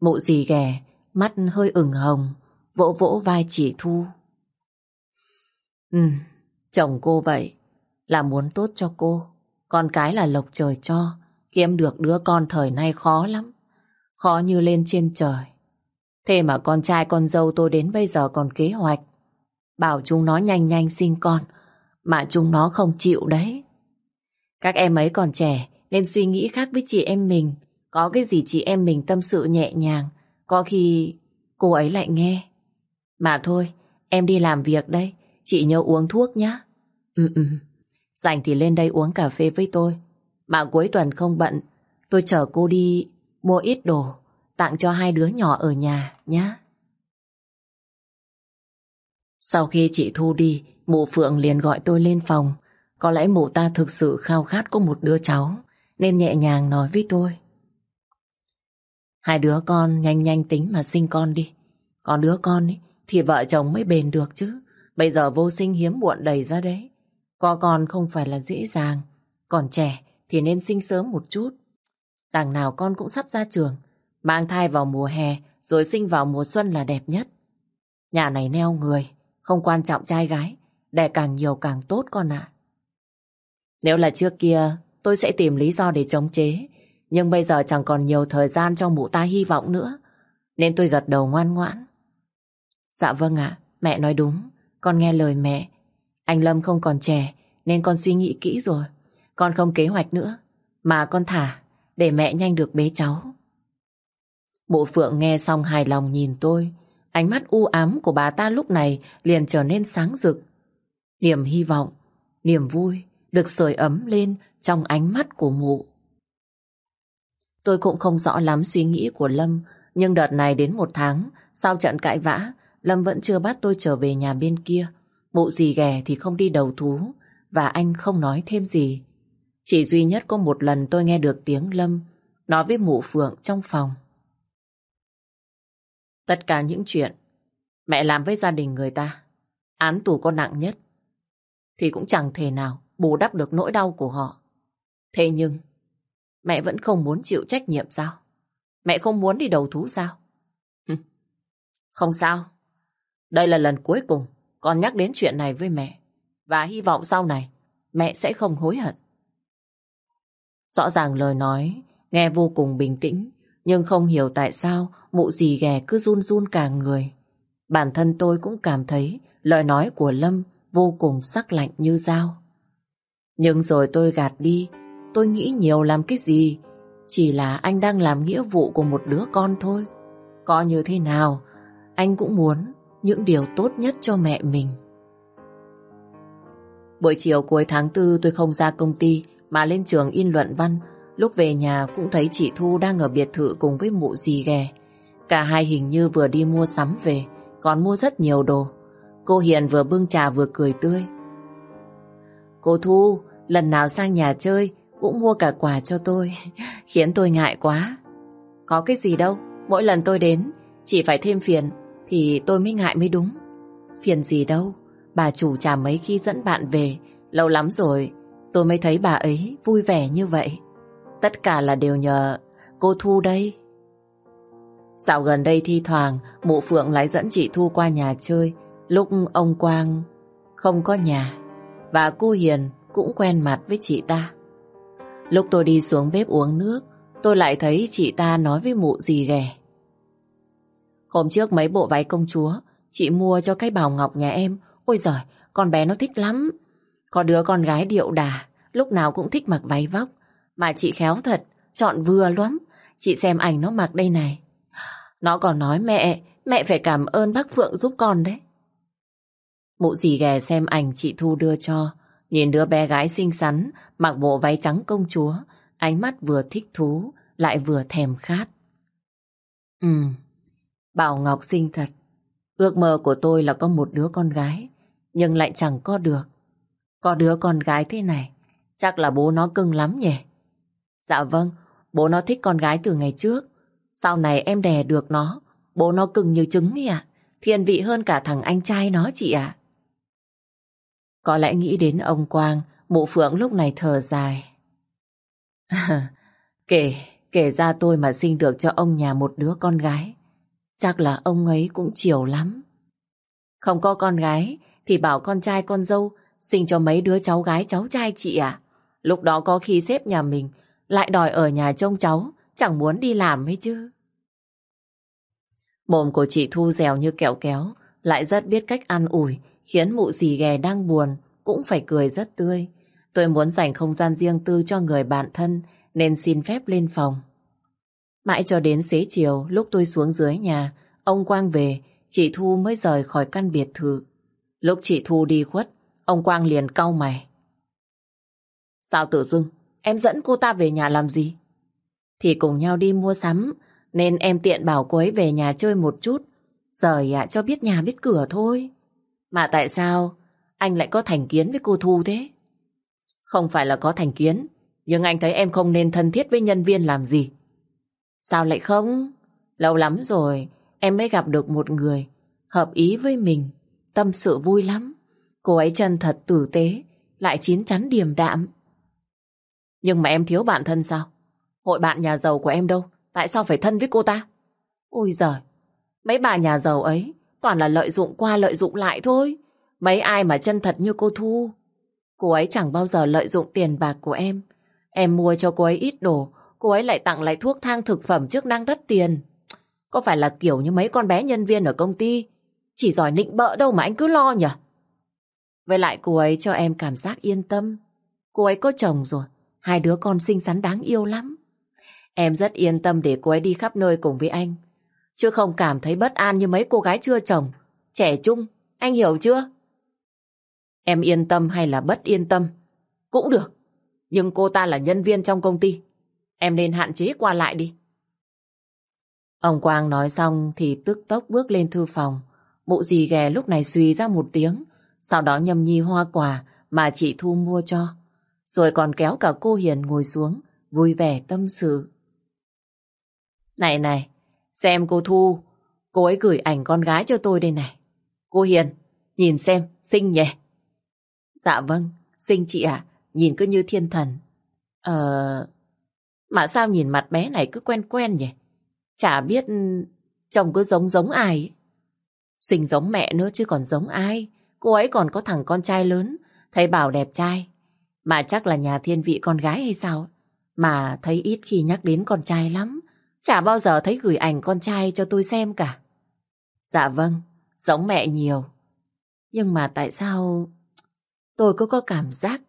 Mụ dì ghẻ mắt hơi ửng hồng, vỗ vỗ vai chỉ Thu. Ừ, chồng cô vậy, là muốn tốt cho cô. Con cái là lộc trời cho, kiếm được đứa con thời nay khó lắm. Khó như lên trên trời. Thế mà con trai con dâu tôi đến bây giờ còn kế hoạch. Bảo chúng nó nhanh nhanh sinh con, mà chúng nó không chịu đấy. Các em ấy còn trẻ, nên suy nghĩ khác với chị em mình. Có cái gì chị em mình tâm sự nhẹ nhàng, có khi cô ấy lại nghe. Mà thôi, em đi làm việc đây, chị nhớ uống thuốc nhá Ừ ừ, rảnh thì lên đây uống cà phê với tôi. Mà cuối tuần không bận, tôi chở cô đi mua ít đồ, tặng cho hai đứa nhỏ ở nhà nhá Sau khi chị Thu đi, mụ Phượng liền gọi tôi lên phòng. Có lẽ mụ ta thực sự khao khát có một đứa cháu, nên nhẹ nhàng nói với tôi. Hai đứa con nhanh nhanh tính mà sinh con đi. Còn đứa con ấy, thì vợ chồng mới bền được chứ. Bây giờ vô sinh hiếm muộn đầy ra đấy. Có con không phải là dễ dàng. Còn trẻ thì nên sinh sớm một chút. Đằng nào con cũng sắp ra trường. Mang thai vào mùa hè rồi sinh vào mùa xuân là đẹp nhất. Nhà này neo người, không quan trọng trai gái. Đẻ càng nhiều càng tốt con ạ. Nếu là trước kia, tôi sẽ tìm lý do để chống chế. Nhưng bây giờ chẳng còn nhiều thời gian cho mụ ta hy vọng nữa. Nên tôi gật đầu ngoan ngoãn. Dạ vâng ạ, mẹ nói đúng. Con nghe lời mẹ. Anh Lâm không còn trẻ, nên con suy nghĩ kỹ rồi. Con không kế hoạch nữa, mà con thả, để mẹ nhanh được bế cháu. Mụ Phượng nghe xong hài lòng nhìn tôi. Ánh mắt u ám của bà ta lúc này liền trở nên sáng rực. Niềm hy vọng, niềm vui được sưởi ấm lên trong ánh mắt của mụ. Tôi cũng không rõ lắm suy nghĩ của Lâm, nhưng đợt này đến một tháng, sau trận cãi vã, Lâm vẫn chưa bắt tôi trở về nhà bên kia. Mụ gì ghẻ thì không đi đầu thú, và anh không nói thêm gì. Chỉ duy nhất có một lần tôi nghe được tiếng Lâm nói với mụ Phượng trong phòng. Tất cả những chuyện mẹ làm với gia đình người ta, án tù có nặng nhất, thì cũng chẳng thể nào bù đắp được nỗi đau của họ. Thế nhưng, mẹ vẫn không muốn chịu trách nhiệm sao? Mẹ không muốn đi đầu thú sao? Không sao. Đây là lần cuối cùng con nhắc đến chuyện này với mẹ. Và hy vọng sau này mẹ sẽ không hối hận. Rõ ràng lời nói nghe vô cùng bình tĩnh nhưng không hiểu tại sao mụ dì ghè cứ run run cả người. Bản thân tôi cũng cảm thấy lời nói của Lâm vô cùng sắc lạnh như dao. Nhưng rồi tôi gạt đi, tôi nghĩ nhiều làm cái gì, chỉ là anh đang làm nghĩa vụ của một đứa con thôi. Có như thế nào, anh cũng muốn những điều tốt nhất cho mẹ mình. Buổi chiều cuối tháng tư tôi không ra công ty mà lên trường in luận văn. Lúc về nhà cũng thấy chị Thu đang ở biệt thự cùng với mụ dì ghè. Cả hai hình như vừa đi mua sắm về, còn mua rất nhiều đồ. Cô Hiền vừa bưng trà vừa cười tươi. Cô Thu, lần nào sang nhà chơi cũng mua cả quà cho tôi, khiến tôi ngại quá. Có cái gì đâu, mỗi lần tôi đến chỉ phải thêm phiền thì tôi mới ngại mới đúng. Phiền gì đâu, bà chủ chả mấy khi dẫn bạn về, lâu lắm rồi tôi mới thấy bà ấy vui vẻ như vậy. Tất cả là đều nhờ cô Thu đây. Dạo gần đây thi thoảng mụ Phượng lại dẫn chị Thu qua nhà chơi lúc ông Quang không có nhà và cô Hiền cũng quen mặt với chị ta. Lúc tôi đi xuống bếp uống nước tôi lại thấy chị ta nói với mụ gì ghẻ. Hôm trước mấy bộ váy công chúa chị mua cho cái bào ngọc nhà em. Ôi giời, con bé nó thích lắm. Có đứa con gái điệu đà, lúc nào cũng thích mặc váy vóc. Mà chị khéo thật, chọn vừa lắm. Chị xem ảnh nó mặc đây này. Nó còn nói mẹ, mẹ phải cảm ơn bác Phượng giúp con đấy. Mụ dì ghè xem ảnh chị Thu đưa cho. Nhìn đứa bé gái xinh xắn, mặc bộ váy trắng công chúa. Ánh mắt vừa thích thú, lại vừa thèm khát. Ừ, Bảo Ngọc xinh thật. Ước mơ của tôi là có một đứa con gái, nhưng lại chẳng có được. Có đứa con gái thế này, chắc là bố nó cưng lắm nhỉ? Dạ vâng, bố nó thích con gái từ ngày trước. Sau này em đè được nó, bố nó cưng như trứng ấy ạ. Thiên vị hơn cả thằng anh trai nó chị ạ. Có lẽ nghĩ đến ông Quang, mụ Phượng lúc này thở dài. kể, kể ra tôi mà sinh được cho ông nhà một đứa con gái. Chắc là ông ấy cũng chiều lắm. Không có con gái thì bảo con trai con dâu sinh cho mấy đứa cháu gái cháu trai chị à. Lúc đó có khi xếp nhà mình lại đòi ở nhà trông cháu, chẳng muốn đi làm ấy chứ. Mồm của chị Thu dẻo như kẹo kéo, lại rất biết cách ăn ủi, khiến mụ dì ghè đang buồn, cũng phải cười rất tươi. Tôi muốn dành không gian riêng tư cho người bạn thân, nên xin phép lên phòng. Mãi cho đến xế chiều, lúc tôi xuống dưới nhà, ông Quang về, chị Thu mới rời khỏi căn biệt thự. Lúc chị Thu đi khuất, ông Quang liền cau mày. Sao tự dưng, em dẫn cô ta về nhà làm gì? Thì cùng nhau đi mua sắm, nên em tiện bảo cô ấy về nhà chơi một chút. Rời ạ cho biết nhà biết cửa thôi. Mà tại sao anh lại có thành kiến với cô Thu thế? Không phải là có thành kiến, nhưng anh thấy em không nên thân thiết với nhân viên làm gì. Sao lại không? Lâu lắm rồi em mới gặp được một người hợp ý với mình, tâm sự vui lắm. Cô ấy chân thật tử tế, lại chín chắn điềm đạm. Nhưng mà em thiếu bạn thân sao? Hội bạn nhà giàu của em đâu? Tại sao phải thân với cô ta? Ôi giời, mấy bà nhà giàu ấy toàn là lợi dụng qua lợi dụng lại thôi. Mấy ai mà chân thật như cô Thu. Cô ấy chẳng bao giờ lợi dụng tiền bạc của em. Em mua cho cô ấy ít đồ, cô ấy lại tặng lại thuốc thang thực phẩm chức năng thất tiền. Có phải là kiểu như mấy con bé nhân viên ở công ty chỉ giỏi nịnh bợ đâu mà anh cứ lo nhỉ? Với lại cô ấy cho em cảm giác yên tâm. Cô ấy có chồng rồi, hai đứa con xinh xắn đáng yêu lắm. Em rất yên tâm để cô ấy đi khắp nơi cùng với anh. Chứ không cảm thấy bất an như mấy cô gái chưa chồng, trẻ trung, anh hiểu chưa? Em yên tâm hay là bất yên tâm? Cũng được, nhưng cô ta là nhân viên trong công ty. Em nên hạn chế qua lại đi. Ông Quang nói xong thì tức tốc bước lên thư phòng. Mụ dì ghè lúc này suy ra một tiếng, sau đó nhâm nhi hoa quả mà chị Thu mua cho. Rồi còn kéo cả cô Hiền ngồi xuống, vui vẻ tâm sự. Này này, xem cô Thu, cô ấy gửi ảnh con gái cho tôi đây này. Cô Hiền, nhìn xem, xinh nhỉ? Dạ vâng, xinh chị ạ, nhìn cứ như thiên thần. Ờ, mà sao nhìn mặt bé này cứ quen quen nhỉ? Chả biết ừ, chồng cứ giống giống ai. Sinh giống mẹ nữa chứ còn giống ai. Cô ấy còn có thằng con trai lớn, thấy bảo đẹp trai. Mà chắc là nhà thiên vị con gái hay sao? Mà thấy ít khi nhắc đến con trai lắm. Chả bao giờ thấy gửi ảnh con trai cho tôi xem cả. Dạ vâng, giống mẹ nhiều. Nhưng mà tại sao tôi cứ có cảm giác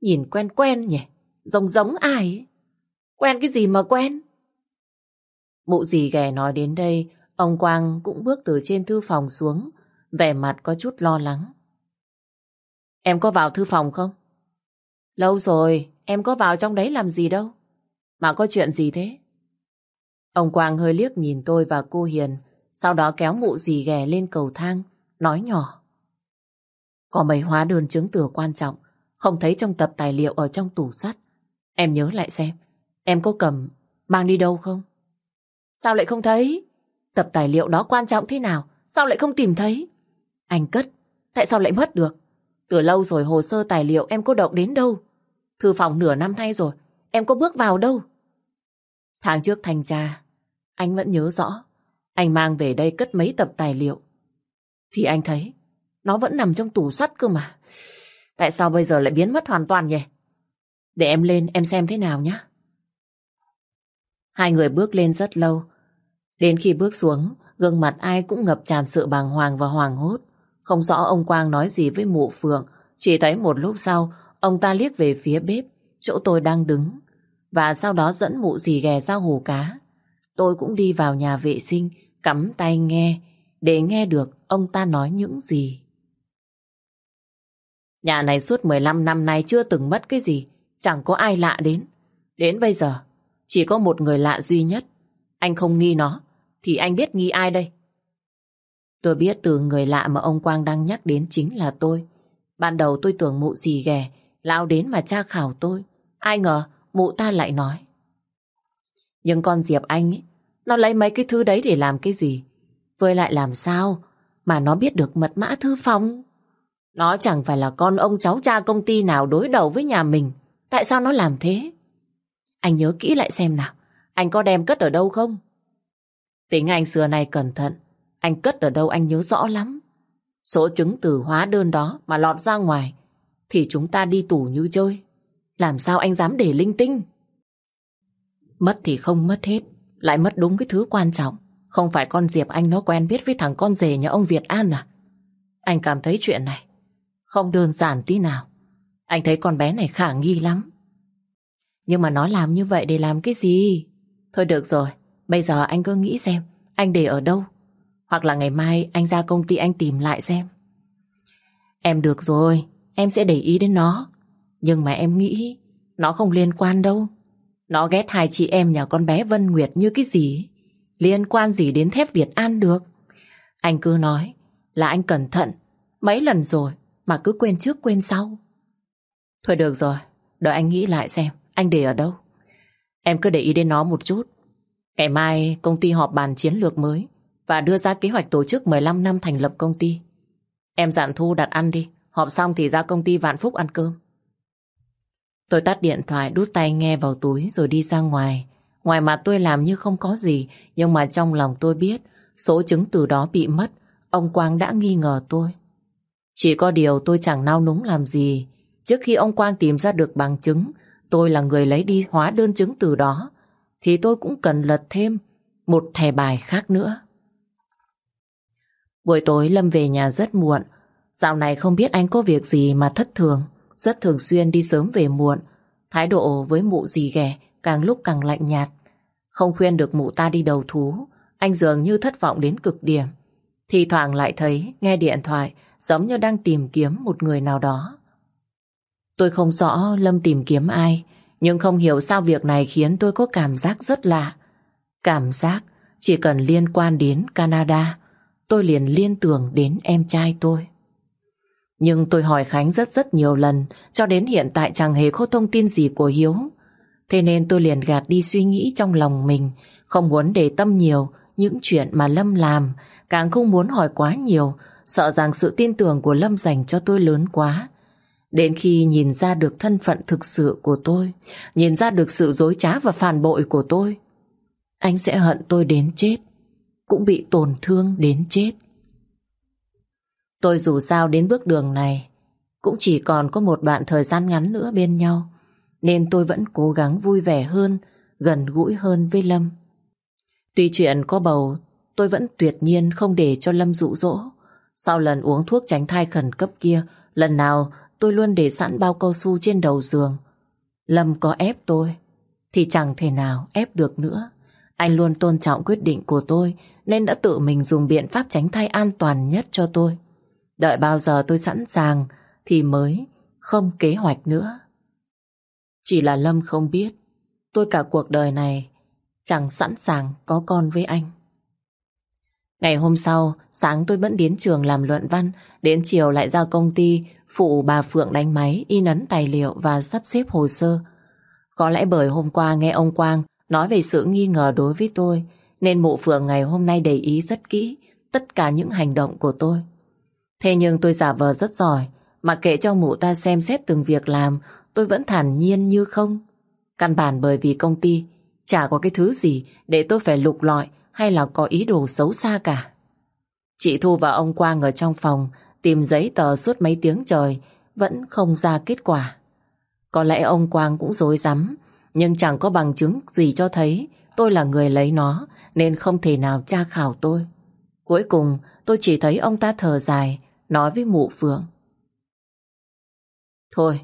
nhìn quen quen nhỉ? Giống giống ai ấy? Quen cái gì mà quen? Mụ dì ghẻ nói đến đây, ông Quang cũng bước từ trên thư phòng xuống. vẻ mặt có chút lo lắng. Em có vào thư phòng không? Lâu rồi, em có vào trong đấy làm gì đâu. Mà có chuyện gì thế? Ông Quang hơi liếc nhìn tôi và cô Hiền, sau đó kéo mụ dì ghè lên cầu thang, nói nhỏ. Có mấy hóa đơn chứng từ quan trọng, không thấy trong tập tài liệu ở trong tủ sắt. Em nhớ lại xem, em có cầm, mang đi đâu không? Sao lại không thấy? Tập tài liệu đó quan trọng thế nào? Sao lại không tìm thấy? Anh cất, tại sao lại mất được? Từ lâu rồi hồ sơ tài liệu em có động đến đâu? Thư phòng nửa năm nay rồi, em có bước vào đâu? Tháng trước thanh tra, anh vẫn nhớ rõ. Anh mang về đây cất mấy tập tài liệu. Thì anh thấy, nó vẫn nằm trong tủ sắt cơ mà. Tại sao bây giờ lại biến mất hoàn toàn nhỉ? Để em lên em xem thế nào nhé. Hai người bước lên rất lâu. Đến khi bước xuống, gương mặt ai cũng ngập tràn sự bàng hoàng và hoàng hốt. Không rõ ông Quang nói gì với mụ Phượng. Chỉ thấy một lúc sau, ông ta liếc về phía bếp, chỗ tôi đang đứng. Và sau đó dẫn mụ dì ghè ra hồ cá. Tôi cũng đi vào nhà vệ sinh, cắm tay nghe, để nghe được ông ta nói những gì. Nhà này suốt 15 năm nay chưa từng mất cái gì, chẳng có ai lạ đến. Đến bây giờ, chỉ có một người lạ duy nhất. Anh không nghi nó, thì anh biết nghi ai đây? Tôi biết từ người lạ mà ông Quang đang nhắc đến chính là tôi. Ban đầu tôi tưởng mụ gì ghẻ, lao đến mà tra khảo tôi. Ai ngờ mụ ta lại nói. Nhưng con Diệp Anh ấy, nó lấy mấy cái thứ đấy để làm cái gì? Với lại làm sao mà nó biết được mật mã thư phòng? Nó chẳng phải là con ông cháu cha công ty nào đối đầu với nhà mình. Tại sao nó làm thế? Anh nhớ kỹ lại xem nào. Anh có đem cất ở đâu không? Tính anh xưa này cẩn thận. Anh cất ở đâu anh nhớ rõ lắm. Số chứng từ hóa đơn đó mà lọt ra ngoài thì chúng ta đi tù như chơi. Làm sao anh dám để linh tinh? Mất thì không mất hết. Lại mất đúng cái thứ quan trọng. Không phải con Diệp anh nó quen biết với thằng con rể nhà ông Việt An à? Anh cảm thấy chuyện này không đơn giản tí nào. Anh thấy con bé này khả nghi lắm. Nhưng mà nó làm như vậy để làm cái gì? Thôi được rồi, bây giờ anh cứ nghĩ xem anh để ở đâu. Hoặc là ngày mai anh ra công ty anh tìm lại xem. Em được rồi, em sẽ để ý đến nó. Nhưng mà em nghĩ nó không liên quan đâu. Nó ghét hai chị em nhà con bé Vân Nguyệt như cái gì. Liên quan gì đến thép Việt An được. Anh cứ nói là anh cẩn thận. Mấy lần rồi mà cứ quên trước quên sau. Thôi được rồi, đợi anh nghĩ lại xem anh để ở đâu. Em cứ để ý đến nó một chút. Ngày mai công ty họp bàn chiến lược mới và đưa ra kế hoạch tổ chức 15 năm thành lập công ty. Em dặn Thu đặt ăn đi, họp xong thì ra công ty Vạn Phúc ăn cơm. Tôi tắt điện thoại đút tay nghe vào túi rồi đi ra ngoài. Ngoài mặt tôi làm như không có gì, nhưng mà trong lòng tôi biết số chứng từ đó bị mất, ông Quang đã nghi ngờ tôi. Chỉ có điều tôi chẳng nao núng làm gì. Trước khi ông Quang tìm ra được bằng chứng, tôi là người lấy đi hóa đơn chứng từ đó, thì tôi cũng cần lật thêm một thẻ bài khác nữa. Buổi tối Lâm về nhà rất muộn. Dạo này không biết anh có việc gì mà thất thường. Rất thường xuyên đi sớm về muộn. Thái độ với mụ gì ghẻ càng lúc càng lạnh nhạt. Không khuyên được mụ ta đi đầu thú. Anh dường như thất vọng đến cực điểm. Thì thoảng lại thấy nghe điện thoại giống như đang tìm kiếm một người nào đó. Tôi không rõ Lâm tìm kiếm ai, nhưng không hiểu sao việc này khiến tôi có cảm giác rất lạ. Cảm giác chỉ cần liên quan đến Canada, tôi liền liên tưởng đến em trai tôi. Nhưng tôi hỏi Khánh rất rất nhiều lần, cho đến hiện tại chẳng hề có thông tin gì của Hiếu. Thế nên tôi liền gạt đi suy nghĩ trong lòng mình, không muốn để tâm nhiều những chuyện mà Lâm làm, càng không muốn hỏi quá nhiều sợ rằng sự tin tưởng của Lâm dành cho tôi lớn quá. Đến khi nhìn ra được thân phận thực sự của tôi, nhìn ra được sự dối trá và phản bội của tôi, anh sẽ hận tôi đến chết, cũng bị tổn thương đến chết. Tôi dù sao đến bước đường này, cũng chỉ còn có một đoạn thời gian ngắn nữa bên nhau, nên tôi vẫn cố gắng vui vẻ hơn, gần gũi hơn với Lâm. Tuy chuyện có bầu, tôi vẫn tuyệt nhiên không để cho Lâm dụ dỗ. Sau lần uống thuốc tránh thai khẩn cấp kia, lần nào tôi luôn để sẵn bao cao su trên đầu giường. Lâm có ép tôi, thì chẳng thể nào ép được nữa. Anh luôn tôn trọng quyết định của tôi nên đã tự mình dùng biện pháp tránh thai an toàn nhất cho tôi. Đợi bao giờ tôi sẵn sàng thì mới không kế hoạch nữa. Chỉ là Lâm không biết tôi cả cuộc đời này chẳng sẵn sàng có con với anh. Ngày hôm sau, sáng tôi vẫn đến trường làm luận văn, đến chiều lại ra công ty phụ bà Phượng đánh máy, in ấn tài liệu và sắp xếp hồ sơ. Có lẽ bởi hôm qua nghe ông Quang nói về sự nghi ngờ đối với tôi, nên mụ Phượng ngày hôm nay để ý rất kỹ tất cả những hành động của tôi. Thế nhưng tôi giả vờ rất giỏi, mà kệ cho mụ ta xem xét từng việc làm, tôi vẫn thản nhiên như không. Căn bản bởi vì công ty chả có cái thứ gì để tôi phải lục lọi hay là có ý đồ xấu xa cả. Chị Thu và ông Quang ở trong phòng tìm giấy tờ suốt mấy tiếng trời vẫn không ra kết quả. Có lẽ ông Quang cũng dối rắm nhưng chẳng có bằng chứng gì cho thấy tôi là người lấy nó nên không thể nào tra khảo tôi. Cuối cùng tôi chỉ thấy ông ta thở dài nói với mụ Phượng. Thôi,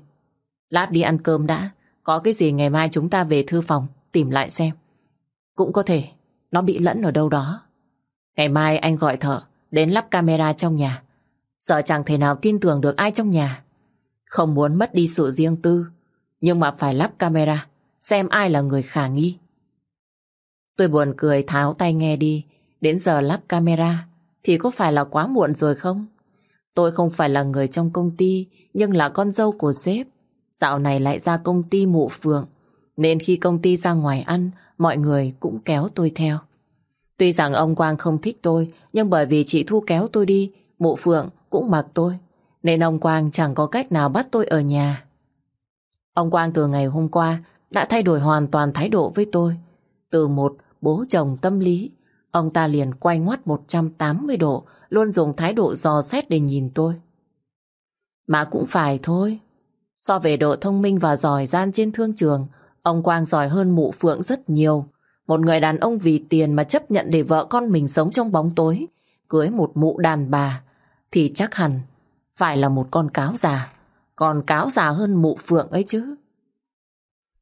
lát đi ăn cơm đã. Có cái gì ngày mai chúng ta về thư phòng tìm lại xem. Cũng có thể nó bị lẫn ở đâu đó. Ngày mai anh gọi thợ đến lắp camera trong nhà. Sợ chẳng thể nào tin tưởng được ai trong nhà. Không muốn mất đi sự riêng tư, nhưng mà phải lắp camera, xem ai là người khả nghi. Tôi buồn cười tháo tay nghe đi, đến giờ lắp camera thì có phải là quá muộn rồi không? Tôi không phải là người trong công ty, nhưng là con dâu của sếp. Dạo này lại ra công ty mụ phượng, nên khi công ty ra ngoài ăn, mọi người cũng kéo tôi theo. Tuy rằng ông Quang không thích tôi, nhưng bởi vì chị Thu kéo tôi đi, mụ Phượng cũng mặc tôi, nên ông Quang chẳng có cách nào bắt tôi ở nhà. Ông Quang từ ngày hôm qua đã thay đổi hoàn toàn thái độ với tôi. Từ một bố chồng tâm lý, ông ta liền quay ngoắt 180 độ, luôn dùng thái độ dò xét để nhìn tôi. Mà cũng phải thôi. So về độ thông minh và giỏi gian trên thương trường, ông Quang giỏi hơn mụ Phượng rất nhiều. Một người đàn ông vì tiền mà chấp nhận để vợ con mình sống trong bóng tối, cưới một mụ đàn bà, thì chắc hẳn phải là một con cáo già, còn cáo già hơn mụ Phượng ấy chứ.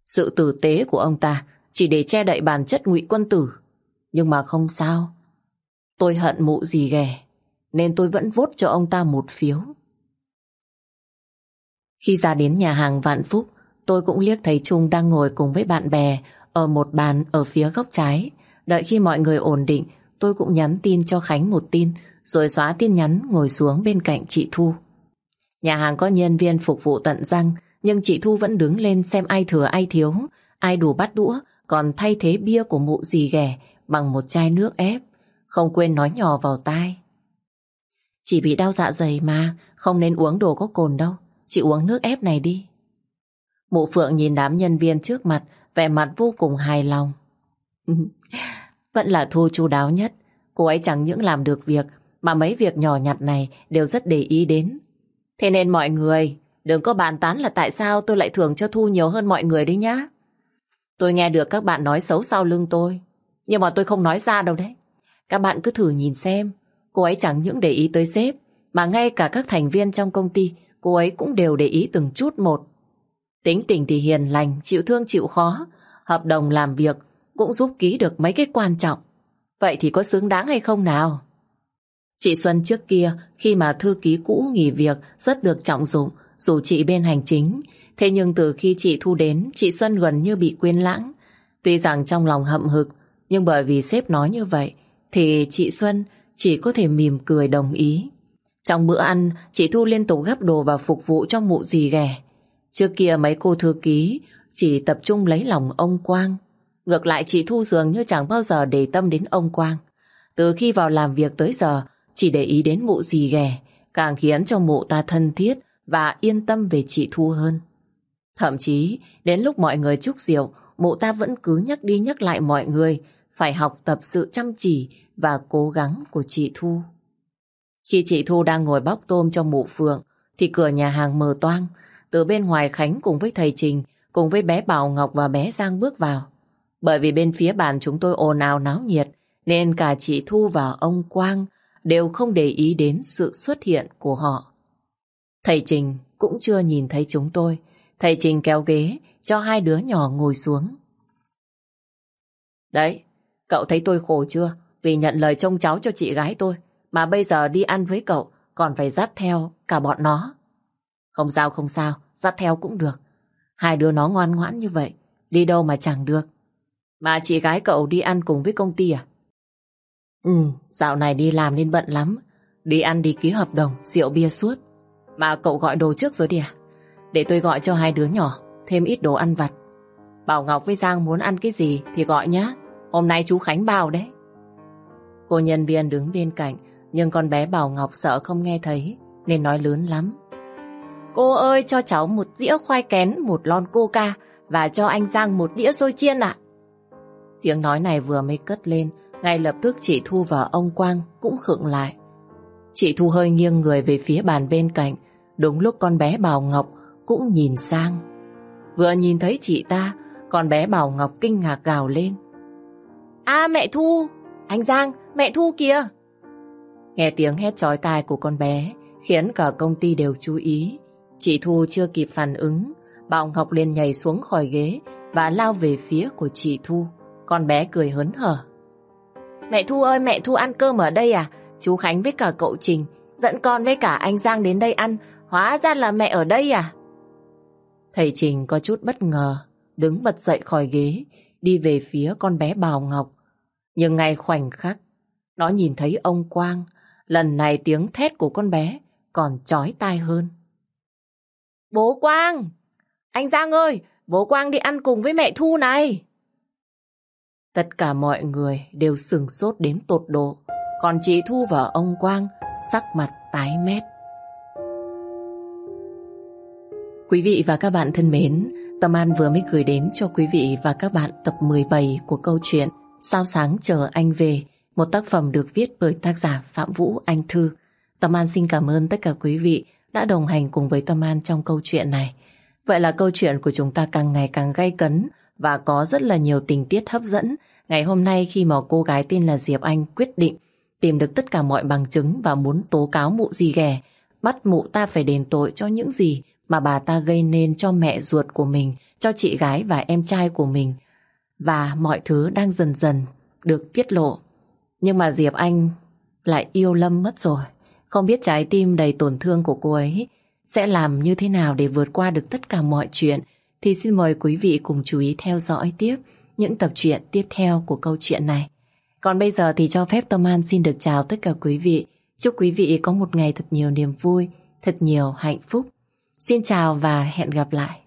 Sự tử tế của ông ta chỉ để che đậy bản chất ngụy quân tử. Nhưng mà không sao. Tôi hận mụ gì ghẻ, nên tôi vẫn vốt cho ông ta một phiếu. Khi ra đến nhà hàng Vạn Phúc, tôi cũng liếc thấy Trung đang ngồi cùng với bạn bè ở một bàn ở phía góc trái. Đợi khi mọi người ổn định, tôi cũng nhắn tin cho Khánh một tin, rồi xóa tin nhắn ngồi xuống bên cạnh chị Thu. Nhà hàng có nhân viên phục vụ tận răng, nhưng chị Thu vẫn đứng lên xem ai thừa ai thiếu, ai đủ bắt đũa, còn thay thế bia của mụ gì ghẻ bằng một chai nước ép, không quên nói nhỏ vào tai. Chỉ bị đau dạ dày mà, không nên uống đồ có cồn đâu, chị uống nước ép này đi. Mụ Phượng nhìn đám nhân viên trước mặt, vẻ mặt vô cùng hài lòng. Vẫn là Thu chu đáo nhất, cô ấy chẳng những làm được việc mà mấy việc nhỏ nhặt này đều rất để ý đến. Thế nên mọi người đừng có bàn tán là tại sao tôi lại thưởng cho Thu nhiều hơn mọi người đấy nhá. Tôi nghe được các bạn nói xấu sau lưng tôi, nhưng mà tôi không nói ra đâu đấy. Các bạn cứ thử nhìn xem, cô ấy chẳng những để ý tới sếp, mà ngay cả các thành viên trong công ty, cô ấy cũng đều để ý từng chút một. Tính tình thì hiền lành, chịu thương chịu khó, hợp đồng làm việc cũng giúp ký được mấy cái quan trọng. Vậy thì có xứng đáng hay không nào? Chị Xuân trước kia khi mà thư ký cũ nghỉ việc rất được trọng dụng dù chị bên hành chính. Thế nhưng từ khi chị Thu đến chị Xuân gần như bị quên lãng. Tuy rằng trong lòng hậm hực nhưng bởi vì sếp nói như vậy thì chị Xuân chỉ có thể mỉm cười đồng ý. Trong bữa ăn chị Thu liên tục gấp đồ và phục vụ cho mụ dì ghẻ. Trước kia mấy cô thư ký chỉ tập trung lấy lòng ông Quang. Ngược lại chị Thu dường như chẳng bao giờ để tâm đến ông Quang. Từ khi vào làm việc tới giờ chỉ để ý đến mụ dì ghẻ, càng khiến cho mụ ta thân thiết và yên tâm về chị Thu hơn. Thậm chí, đến lúc mọi người chúc rượu, mụ ta vẫn cứ nhắc đi nhắc lại mọi người phải học tập sự chăm chỉ và cố gắng của chị Thu. Khi chị Thu đang ngồi bóc tôm cho mụ Phượng, thì cửa nhà hàng mở toang. Từ bên ngoài Khánh cùng với thầy Trình, cùng với bé Bảo Ngọc và bé Giang bước vào. Bởi vì bên phía bàn chúng tôi ồn ào náo nhiệt, nên cả chị Thu và ông Quang đều không để ý đến sự xuất hiện của họ. Thầy Trình cũng chưa nhìn thấy chúng tôi. Thầy Trình kéo ghế cho hai đứa nhỏ ngồi xuống. Đấy, Cậu thấy tôi khổ chưa? Vì nhận lời trông cháu cho chị gái tôi. Mà bây giờ đi ăn với cậu còn phải dắt theo cả bọn nó. Không sao không sao, dắt theo cũng được. Hai đứa nó ngoan ngoãn như vậy, đi đâu mà chẳng được. Mà chị gái cậu đi ăn cùng với công ty à? Ừ, dạo này đi làm nên bận lắm. Đi ăn đi ký hợp đồng, rượu bia suốt. Mà cậu gọi đồ trước rồi đi à? Để tôi gọi cho hai đứa nhỏ, thêm ít đồ ăn vặt. Bảo Ngọc với Giang muốn ăn cái gì thì gọi nhá. Hôm nay chú Khánh bảo đấy. Cô nhân viên đứng bên cạnh, nhưng con bé Bảo Ngọc sợ không nghe thấy, nên nói lớn lắm. Cô ơi, cho cháu một dĩa khoai kén, một lon coca và cho anh Giang một đĩa xôi chiên ạ. Tiếng nói này vừa mới cất lên, ngay lập tức chị Thu và ông Quang cũng khựng lại. Chị Thu hơi nghiêng người về phía bàn bên cạnh, đúng lúc con bé Bảo Ngọc cũng nhìn sang. Vừa nhìn thấy chị ta, con bé Bảo Ngọc kinh ngạc gào lên. À mẹ Thu, anh Giang, mẹ Thu kìa. Nghe tiếng hét chói tai của con bé khiến cả công ty đều chú ý. Chị Thu chưa kịp phản ứng, Bảo Ngọc liền nhảy xuống khỏi ghế và lao về phía của chị Thu. Con bé cười hớn hở. Mẹ Thu ơi, mẹ Thu ăn cơm ở đây à? Chú Khánh với cả cậu Trình dẫn con với cả anh Giang đến đây ăn. Hóa ra là mẹ ở đây à? Thầy Trình có chút bất ngờ, đứng bật dậy khỏi ghế, đi về phía con bé Bảo Ngọc. Nhưng ngay khoảnh khắc, nó nhìn thấy ông Quang. Lần này tiếng thét của con bé còn chói tai hơn. Bố Quang! Anh Giang ơi! Bố Quang đi ăn cùng với mẹ Thu này! Tất cả mọi người đều sừng sốt đến tột độ. Còn chị Thu và ông Quang sắc mặt tái mét. Quý vị và các bạn thân mến, Tâm An vừa mới gửi đến cho quý vị và các bạn tập 17 của câu chuyện Sao sáng chờ anh về, một tác phẩm được viết bởi tác giả Phạm Vũ Anh Thư. Tâm An xin cảm ơn tất cả quý vị đã đồng hành cùng với Tâm An trong câu chuyện này. Vậy là câu chuyện của chúng ta càng ngày càng gay cấn và có rất là nhiều tình tiết hấp dẫn. Ngày hôm nay khi mà cô gái tên là Diệp Anh quyết định tìm được tất cả mọi bằng chứng và muốn tố cáo mụ gì ghẻ, bắt mụ ta phải đền tội cho những gì mà bà ta gây nên cho mẹ ruột của mình, cho chị gái và em trai của mình. Và mọi thứ đang dần dần được tiết lộ. Nhưng mà Diệp Anh lại yêu Lâm mất rồi. Không biết trái tim đầy tổn thương của cô ấy sẽ làm như thế nào để vượt qua được tất cả mọi chuyện thì xin mời quý vị cùng chú ý theo dõi tiếp những tập truyện tiếp theo của câu chuyện này. Còn bây giờ thì cho phép Tâm An xin được chào tất cả quý vị. Chúc quý vị có một ngày thật nhiều niềm vui, thật nhiều hạnh phúc. Xin chào và hẹn gặp lại.